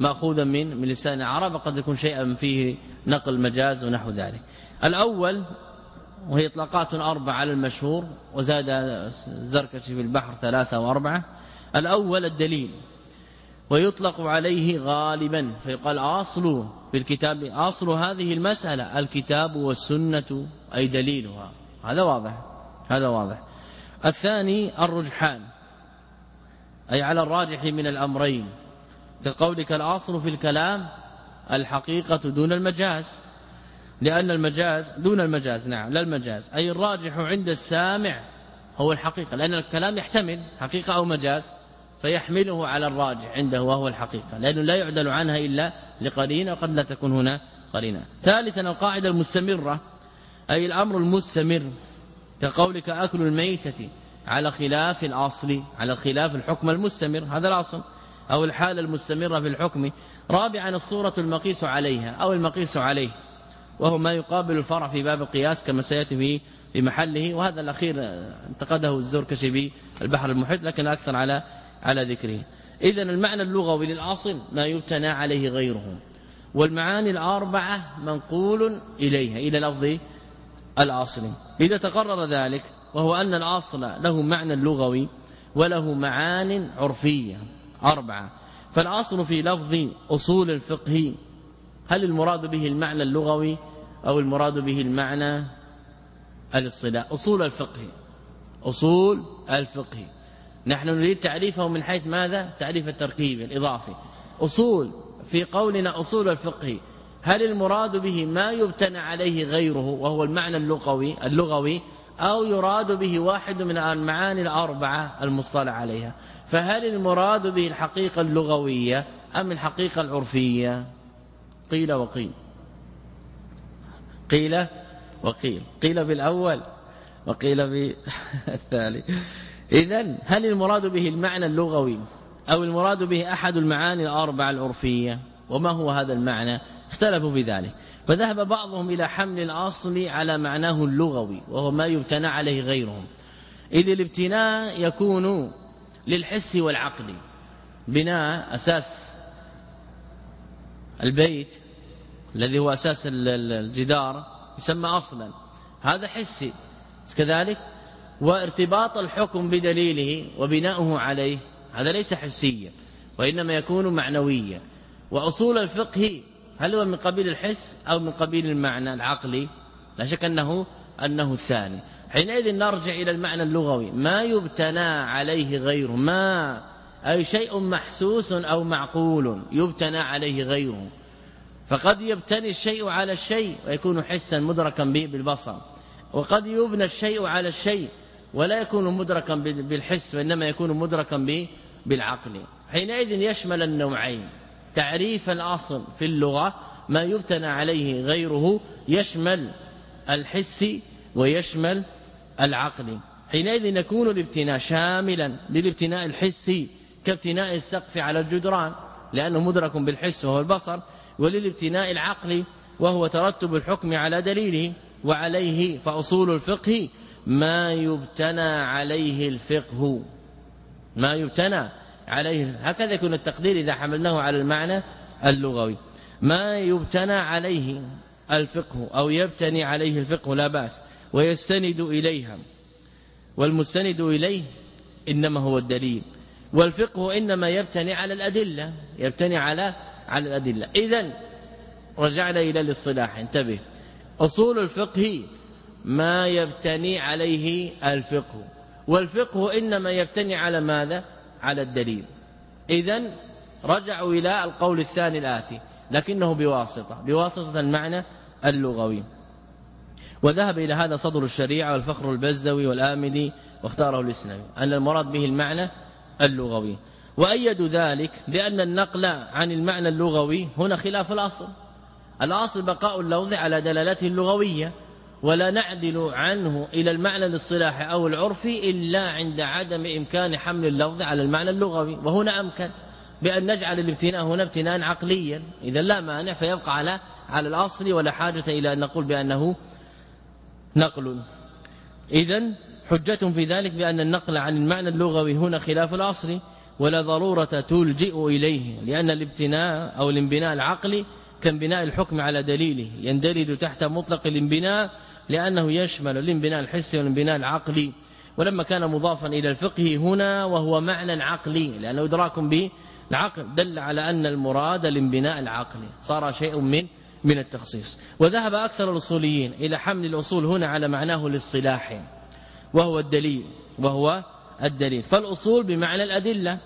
S2: مأخوذا من من لسان العرب قد يكون شيئا فيه نقل مجاز ونحو ذلك. الأول وهي إطلاقات أربعة على المشهور وزاد الزركشي في البحر ثلاثة وأربعة. الأول الدليل ويطلق عليه غالبا فيقال اصل في الكتاب أصل هذه المسألة الكتاب والسنة أي دليلها. هذا واضح هذا واضح. الثاني الرجحان أي على الراجح من الأمرين. كقولك الأصل في الكلام الحقيقة دون المجاز لأن المجاز دون المجاز نعم لا المجاز. أي الراجح عند السامع هو الحقيقة لأن الكلام يحتمل حقيقة أو مجاز. فيحمله على الراجح عنده وهو الحقيقة لأنه لا يعدل عنها إلا لقرينة وقد لا تكون هنا قرينة. ثالثا القاعدة المستمرة أي الأمر المستمر كقولك أكل الميتة على خلاف الأصل على الخلاف الحكم المستمر هذا الأصل أو الحالة المستمرة في الحكم. رابعا الصورة المقيس عليها أو المقيس عليه وهو ما يقابل الفرع في باب القياس كما سيأتي في في محله. وهذا الأخير انتقده الزركشي في البحر المحيط لكن أكثر على على ذكره. اذا المعنى اللغوي للأصل ما يبتنى عليه غيره. والمعاني الأربعة منقول إليها إلى لفظ الأصل. إذا تقرر ذلك وهو أن الأصل له معنى لغوي وله معان عرفية أربعة. فالأصل في لفظ أصول الفقه هل المراد به المعنى اللغوي أو المراد به المعنى الاصطلاح أصول الفقه أصول الفقه. نحن نريد تعريفه من حيث ماذا؟ تعريف التركيب الإضافي. أصول في قولنا أصول الفقه. هل المراد به ما يبتنى عليه غيره وهو المعنى اللغوي اللغوي أو يراد به واحد من المعاني الأربعة المصطلح عليها؟ فهل المراد به الحقيقة اللغوية أم الحقيقة العرفية؟ قيل وقيل. قيل وقيل. قيل بالأول وقيل بالثاني. اذا هل المراد به المعنى اللغوي أو المراد به أحد المعاني الاربعه العرفية؟ وما هو هذا المعنى؟ اختلفوا في ذلك. فذهب بعضهم إلى حمل الأصل على معناه اللغوي وهو ما يبتنى عليه غيرهم. إذ الابتناء يكون للحس والعقل بناء أساس البيت الذي هو أساس الجدار يسمى أصلا. هذا حسي. كذلك وارتباط الحكم بدليله وبناؤه عليه هذا ليس حسيا وإنما يكون معنويا. وأصول الفقه هل هو من قبيل الحس أو من قبيل المعنى العقلي؟ لا شك أنه أنه الثاني. حينئذ نرجع إلى المعنى اللغوي. ما يبتنى عليه غيره ما أي شيء محسوس أو معقول يبتنى عليه غيره. فقد يبتني الشيء على الشيء ويكون حسا مدركا به بالبصر. وقد يبنى الشيء على الشيء ولا يكون مدركا بالحس وإنما يكون مدركا بالعقل. حينئذ يشمل النوعين. تعريف الأصل في اللغة ما يبتنى عليه غيره يشمل الحس ويشمل العقل. حينئذ يكون الابتناء شاملا للابتناء الحسي كابتناء السقف على الجدران لأنه مدرك بالحس وهو البصر وللابتناء العقلي وهو ترتب الحكم على دليله وعليه فأصول الفقه ما يبتنى عليه الفقه. ما يبتنى عليه هكذا يكون التقدير إذا حملناه على المعنى اللغوي. ما يبتنى عليه الفقه أو يبتني عليه الفقه لا بأس ويستند إليها. والمستند إليه إنما هو الدليل. والفقه إنما يبتني على الأدلة يبتني على على الأدلة. إذا رجعنا إلى الاصطلاح. انتبه. أصول الفقه ما يبتني عليه الفقه. والفقه إنما يبتني على ماذا؟ على الدليل. إذا رجعوا إلى القول الثاني الآتي لكنه بواسطة بواسطة المعنى اللغوي. وذهب إلى هذا صدر الشريعة والفخر البزوي والآمدي واختاره الإسلامي أن المراد به المعنى اللغوي. وأيدوا ذلك بأن النقل عن المعنى اللغوي هنا خلاف الأصل. الأصل بقاء اللفظ على دلالته اللغوية. ولا نعدل عنه إلى المعنى الاصطلاحي أو العرفي إلا عند عدم إمكان حمل اللفظ على المعنى اللغوي. وهنا أمكن بأن نجعل الابتناء هنا ابتناء عقليا. إذا لا مانع فيبقى على على الأصل ولا حاجة إلى أن نقول بأنه نقل. إذا حجة في ذلك بأن النقل عن المعنى اللغوي هنا خلاف الأصل ولا ضرورة تلجئ إليه لأن الابتناء أو الانبناء العقلي كانبناء الحكم على دليله يندرج تحت مطلق الانبناء لأنه يشمل الانبناء الحسي والانبناء العقلي. ولما كان مضافا إلى الفقه هنا وهو معنى عقلي لأنه إدراك به العقل دل على أن المراد الانبناء العقلي. صار شيء من من التخصيص. وذهب أكثر الأصوليين إلى حمل الأصول هنا على معناه الاصطلاحي وهو الدليل وهو الدليل. فالأصول بمعنى الأدلة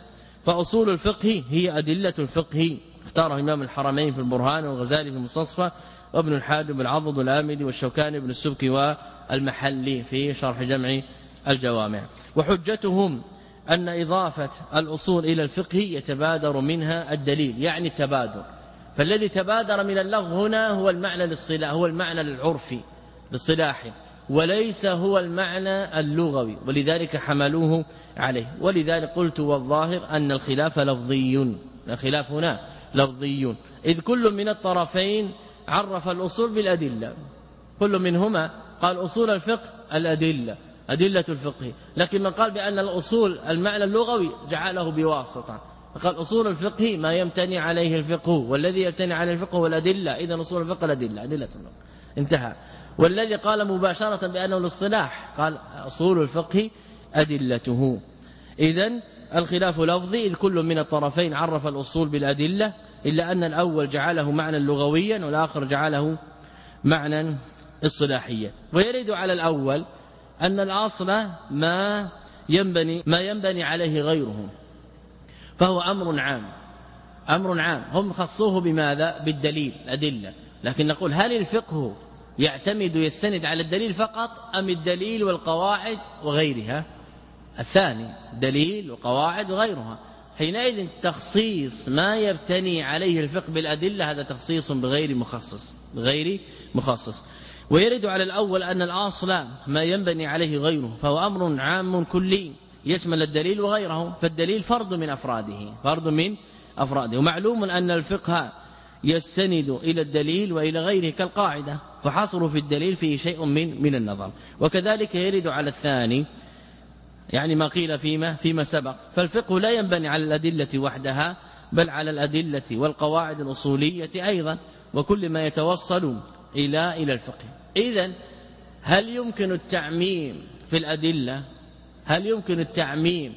S2: فأصول الفقه هي أدلة الفقه. اختاره إمام الحرمين في البرهان والغزالي في المستصفى وابن الحاج بن والآمدي والشوكاني بن السبكي والمحلي في شرح جمع الجوامع. وحجتهم أن إضافة الأصول إلى الفقه يتبادر منها الدليل يعني التبادر. فالذي تبادر من اللفظ هنا هو المعنى للصلاح هو المعنى العرفي للصلاح وليس هو المعنى اللغوي ولذلك حملوه عليه. ولذلك قلت والظاهر أن الخلاف لفظي الخلاف هنا. لفظي إذ كل من الطرفين عرف الأصول بالأدلة. كل منهما قال أصول الفقه الأدلة أدلة الفقه. لكن من قال بأن الأصول المعنى اللغوي جعله بواسطة. فقال أصول الفقه ما يمتني عليه الفقه والذي يمتني عليه الفقه والأدلة إذا أصول الفقه الأدلة أدلة الفقه انتهى. والذي قال مباشرة بأنه الاصطلاح قال أصول الفقه أدلته. إذا الخلاف لفظي إذ كل من الطرفين عرف الأصول بالأدلة إلا أن الأول جعله معنى لغويا والآخر جعله معنى اصطلاحيا. ويرد على الأول أن الأصل ما ينبني ما ينبني عليه غيره فهو أمر عام أمر عام. هم خصوه بماذا؟ بالدليل أدلة. لكن نقول هل الفقه يعتمد يستند على الدليل فقط أم الدليل والقواعد وغيرها؟ الثاني دليل وقواعد وغيرها. حينئذ تخصيص ما يبتني عليه الفقه بالأدلة هذا تخصيص بغير مخصص بغير مخصص. ويرد على الأول أن الأصل ما ينبني عليه غيره فهو أمر عام كلي يشمل الدليل وغيره فالدليل فرد من أفراده فرد من أفراده. ومعلوم أن الفقه يستند إلى الدليل وإلى غيره كالقاعدة فحصر في الدليل فيه شيء من من النظر. وكذلك يرد على الثاني يعني ما قيل فيما فيما سبق. فالفقه لا ينبني على الأدلة وحدها بل على الأدلة والقواعد الأصولية أيضا وكل ما يتوصل إلى إلى الفقه. اذا هل يمكن التعميم في الأدلة؟ هل يمكن التعميم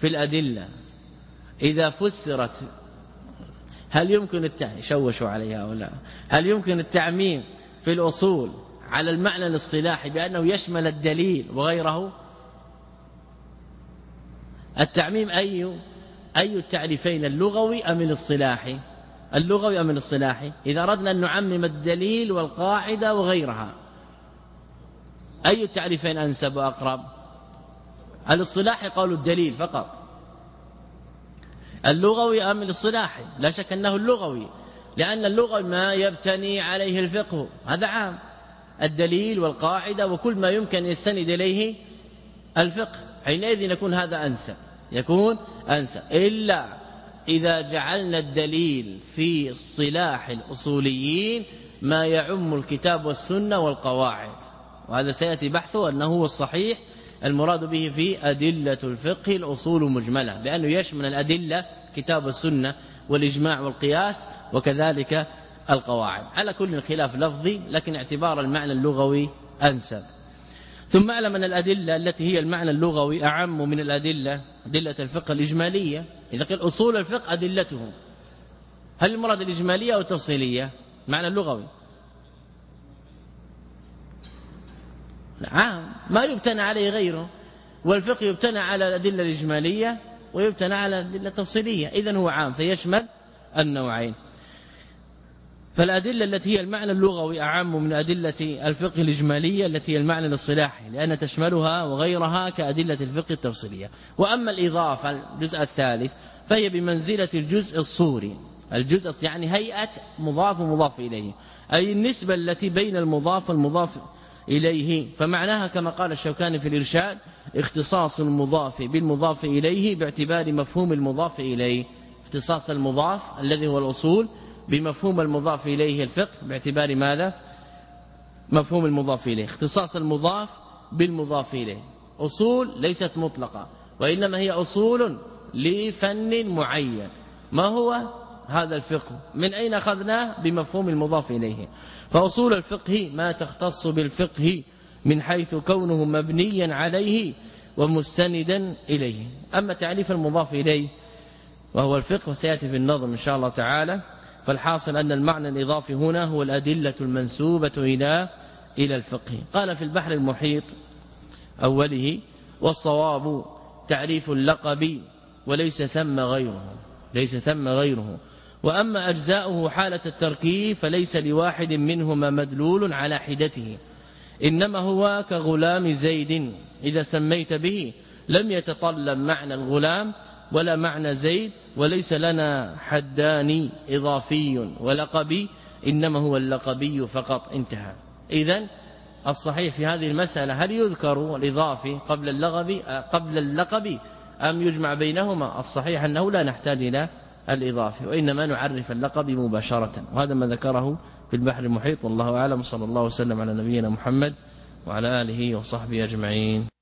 S2: في الأدلة؟ إذا فسرت هل يمكن التعميم شوشوا عليها لا هل يمكن التعميم في الأصول على المعنى الاصطلاحي بأنه يشمل الدليل وغيره؟ التعميم أي أي التعريفين اللغوي أم الاصطلاحي؟ اللغوي أم الاصطلاحي؟ إذا أردنا أن نعمم الدليل والقاعدة وغيرها. أي التعريفين أنسب وأقرب؟ الاصطلاحي قالوا الدليل فقط. اللغوي أم الاصطلاحي؟ لا شك أنه اللغوي لأن اللغة ما يبتني عليه الفقه. هذا عام. الدليل والقاعدة وكل ما يمكن يستند إليه الفقه. حينئذ يكون هذا أنسب. يكون أنسب. إلا إذا جعلنا الدليل في اصطلاح الأصوليين ما يعم الكتاب والسنة والقواعد. وهذا سيأتي بحثه أنه هو الصحيح المراد به في أدلة الفقه الأصول مجملة لأنه يشمل الأدلة كتاب السنة والإجماع والقياس وكذلك القواعد. على كل خلاف لفظي لكن اعتبار المعنى اللغوي أنسب. ثم أعلم أن الأدلة التي هي المعنى اللغوي أعم من الأدلة أدلة الفقه الإجمالية. إذا قال أصول الفقه ادلته هل المراد الإجمالية أو التفصيلية؟ معنى اللغوي. عام ما يبتنى عليه غيره. والفقه يبتنى على الأدلة الإجمالية ويبتنى على الأدلة التفصيلية. اذا هو عام فيشمل النوعين. فالأدلة التي هي المعنى اللغوي أعم من أدلة الفقه الإجمالية التي هي المعنى الاصطلاحي لأن تشملها وغيرها كأدلة الفقه التفصيلية. وأما الإضافة الجزء الثالث فهي بمنزلة الجزء الصوري. الجزء يعني هيئة مضاف ومضاف إليه. أي النسبة التي بين المضاف والمضاف إليه. فمعناها كما قال الشوكاني في الإرشاد اختصاص المضاف بالمضاف إليه باعتبار مفهوم المضاف إليه. اختصاص المضاف الذي هو الأصول بمفهوم المضاف إليه الفقه باعتبار ماذا؟ مفهوم المضاف إليه اختصاص المضاف بالمضاف إليه أصول ليست مطلقة وإنما هي أصول لفن معين. ما هو هذا الفقه؟ من أين أخذناه؟ بمفهوم المضاف إليه. فأصول الفقه ما تختص بالفقه من حيث كونه مبنيا عليه ومستندا إليه. أما تعريف المضاف إليه وهو الفقه سياتي في النظم إن شاء الله تعالى. فالحاصل أن المعنى الإضافي هنا هو الأدلة المنسوبة إلى إلى الفقه. قال في البحر المحيط أوله والصواب تعريف اللقب وليس ثم غيره ليس ثم غيره. وأما أجزاؤه حالة التركيب فليس لواحد منهما مدلول على حدته. إنما هو كغلام زيد إذا سميت به لم يتطلب معنى الغلام ولا معنى زيد وليس لنا حدان إضافي ولقبي إنما هو اللقبي فقط. انتهى. إذا الصحيح في هذه المسألة هل يذكر الإضافي قبل اللقب قبل اللقب أم يجمع بينهما؟ الصحيح أنه لا نحتاج إلى الإضافي وإنما نعرف اللقب مباشرة وهذا ما ذكره في البحر المحيط. والله أعلم. صلى الله وسلم على نبينا محمد وعلى آله وصحبه أجمعين.